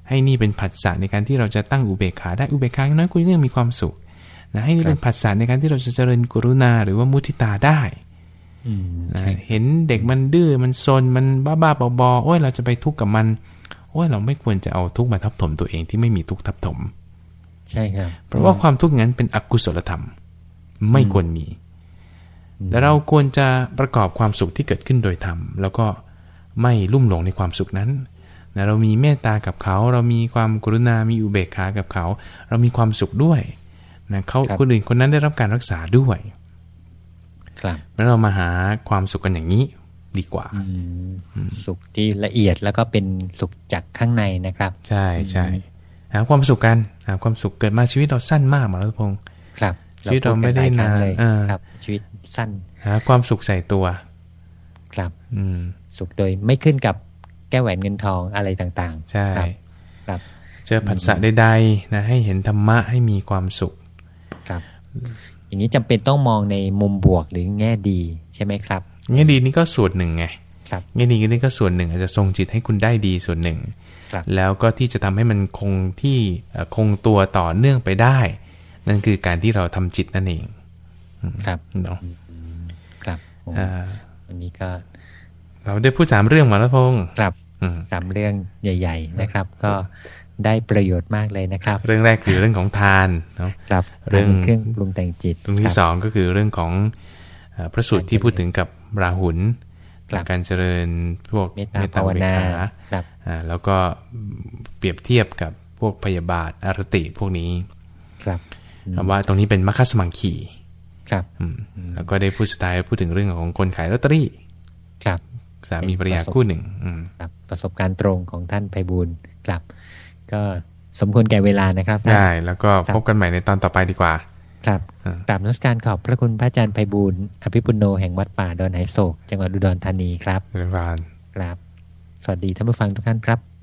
ให้นี่เป็นผัสสะในการที่เราจะตั้งอุเบกขาได้อุเบกขาอย่างน้อยคุณก็ยังมีความสุข นะให้นี่เป็นผัสสะในการที่เราจะเจริญกรุณาหรือว่ามุทิตาได้อืมนะใช่เห็นเด็กมันดื้อมันซนมันบ้าๆบอๆโอ้ยเราจะไปทุกข์กับมัน โอ้ยเราไม่ควรจะเอาทุกข์มาทับถมตัวเองที่ไม่มีทุกข์ทับถม ใช่ครับ เพราะว่าความทุกข์นั้นเป็นอกุศลธรรม ไม่ควรมี แต่เราควรจะประกอบความสุขที่เกิดขึ้นโดยธรรม แล้วก็ไม่ลุ่มหลงในความสุขนั้นนะเรามีเมตตากับเขา เรามีความกรุณา มีอุเบกขากับเขา เรามีความสุขด้วย นะเขาครับคนอื่นคนนั้นได้รับการรักษาด้วย ครับแล้วเรามาหาความสุขกันอย่างนี้ดีกว่าอืมสุขที่ละเอียดแล้วก็เป็นสุขจากข้างในนะครับ ใช่ใช่หาความสุขกันหาความสุขเกิดมาชีวิตเราสั้นมากหมอรัตพงศ์ครับชีวิตเราไม่ได้นานพูกัหลยครั้งเลยเออครับ ชีวิตสั้น หาความสุขใส่ตัว ครับ อืม สุขโดยไม่ขึ้นกับแก้วแหวนเงินทองอะไรต่างใช่ครับครับ เจอผัสสะใดๆนะให้เห็นธรรมะให้มีความสุขๆครับ อย่างนี้จำเป็นต้องมองในมุมบวกหรือแง่ดีใช่ไหมครับ แง่ดีนี่ก็ส่วนหนึ่งไงครับแง่ดีนี่ก็ส่วนหนึ่ง อาจจะทรงจิตให้คุณได้ดีส่วนหนึ่งครับแล้วก็ที่จะทำให้มันคงที่เอ่อคงตัวต่อเนื่องไปได้ นั่นคือการที่เราทำจิตนั่นเองครับเนาะครับโอ้อ่าวันนี้ก็ เราได้พูดสามเรื่องหมาแล้วพงษ์ครับอืมสามเรื่องใหญ่ ๆ นะครับ ก็ ได้ประโยชน์มากเลยนะครับ เรื่องแรกคือเรื่องของทานเนาะครับเรื่องทานเป็นเครื่องปรุงแต่งจิตเรื่องที่คบสองก็คือเรื่องของเอ่อพระสูตรที่พูดถึงกับราหุลครับการเจริญพวกเมตตาภาวนาเมตตครับอ่าแล้วก็เปรียบเทียบกับพวกพยาบาทอารติพวกนี้ ครับว่าตรงนี้เป็นมัคคัสมังคีครับอืมแล้วก็ได้พูดสุดท้ายพูดถึงเรื่องของคนขายลอตเตอรี่ ครับสามีภรรยาคู่หนึ่งอืมครับประสบการณ์ตรงของท่านไพบูลย์ครับ ก็สมควรแก่เวลานะครับท่านได้แล้วก็ครับพบกันใหม่ในตอนต่อไปดีกว่า ครับอ่ากราบนมัสการขอบพระคุณพระอาจารย์ไพบูลย์อภิปุโนแห่งวัดป่าดอนไหโศก จังหวัดอุดรธานีครับเรื่องราวครับ สวัสดีท่านผู้ฟังทุกท่านครับ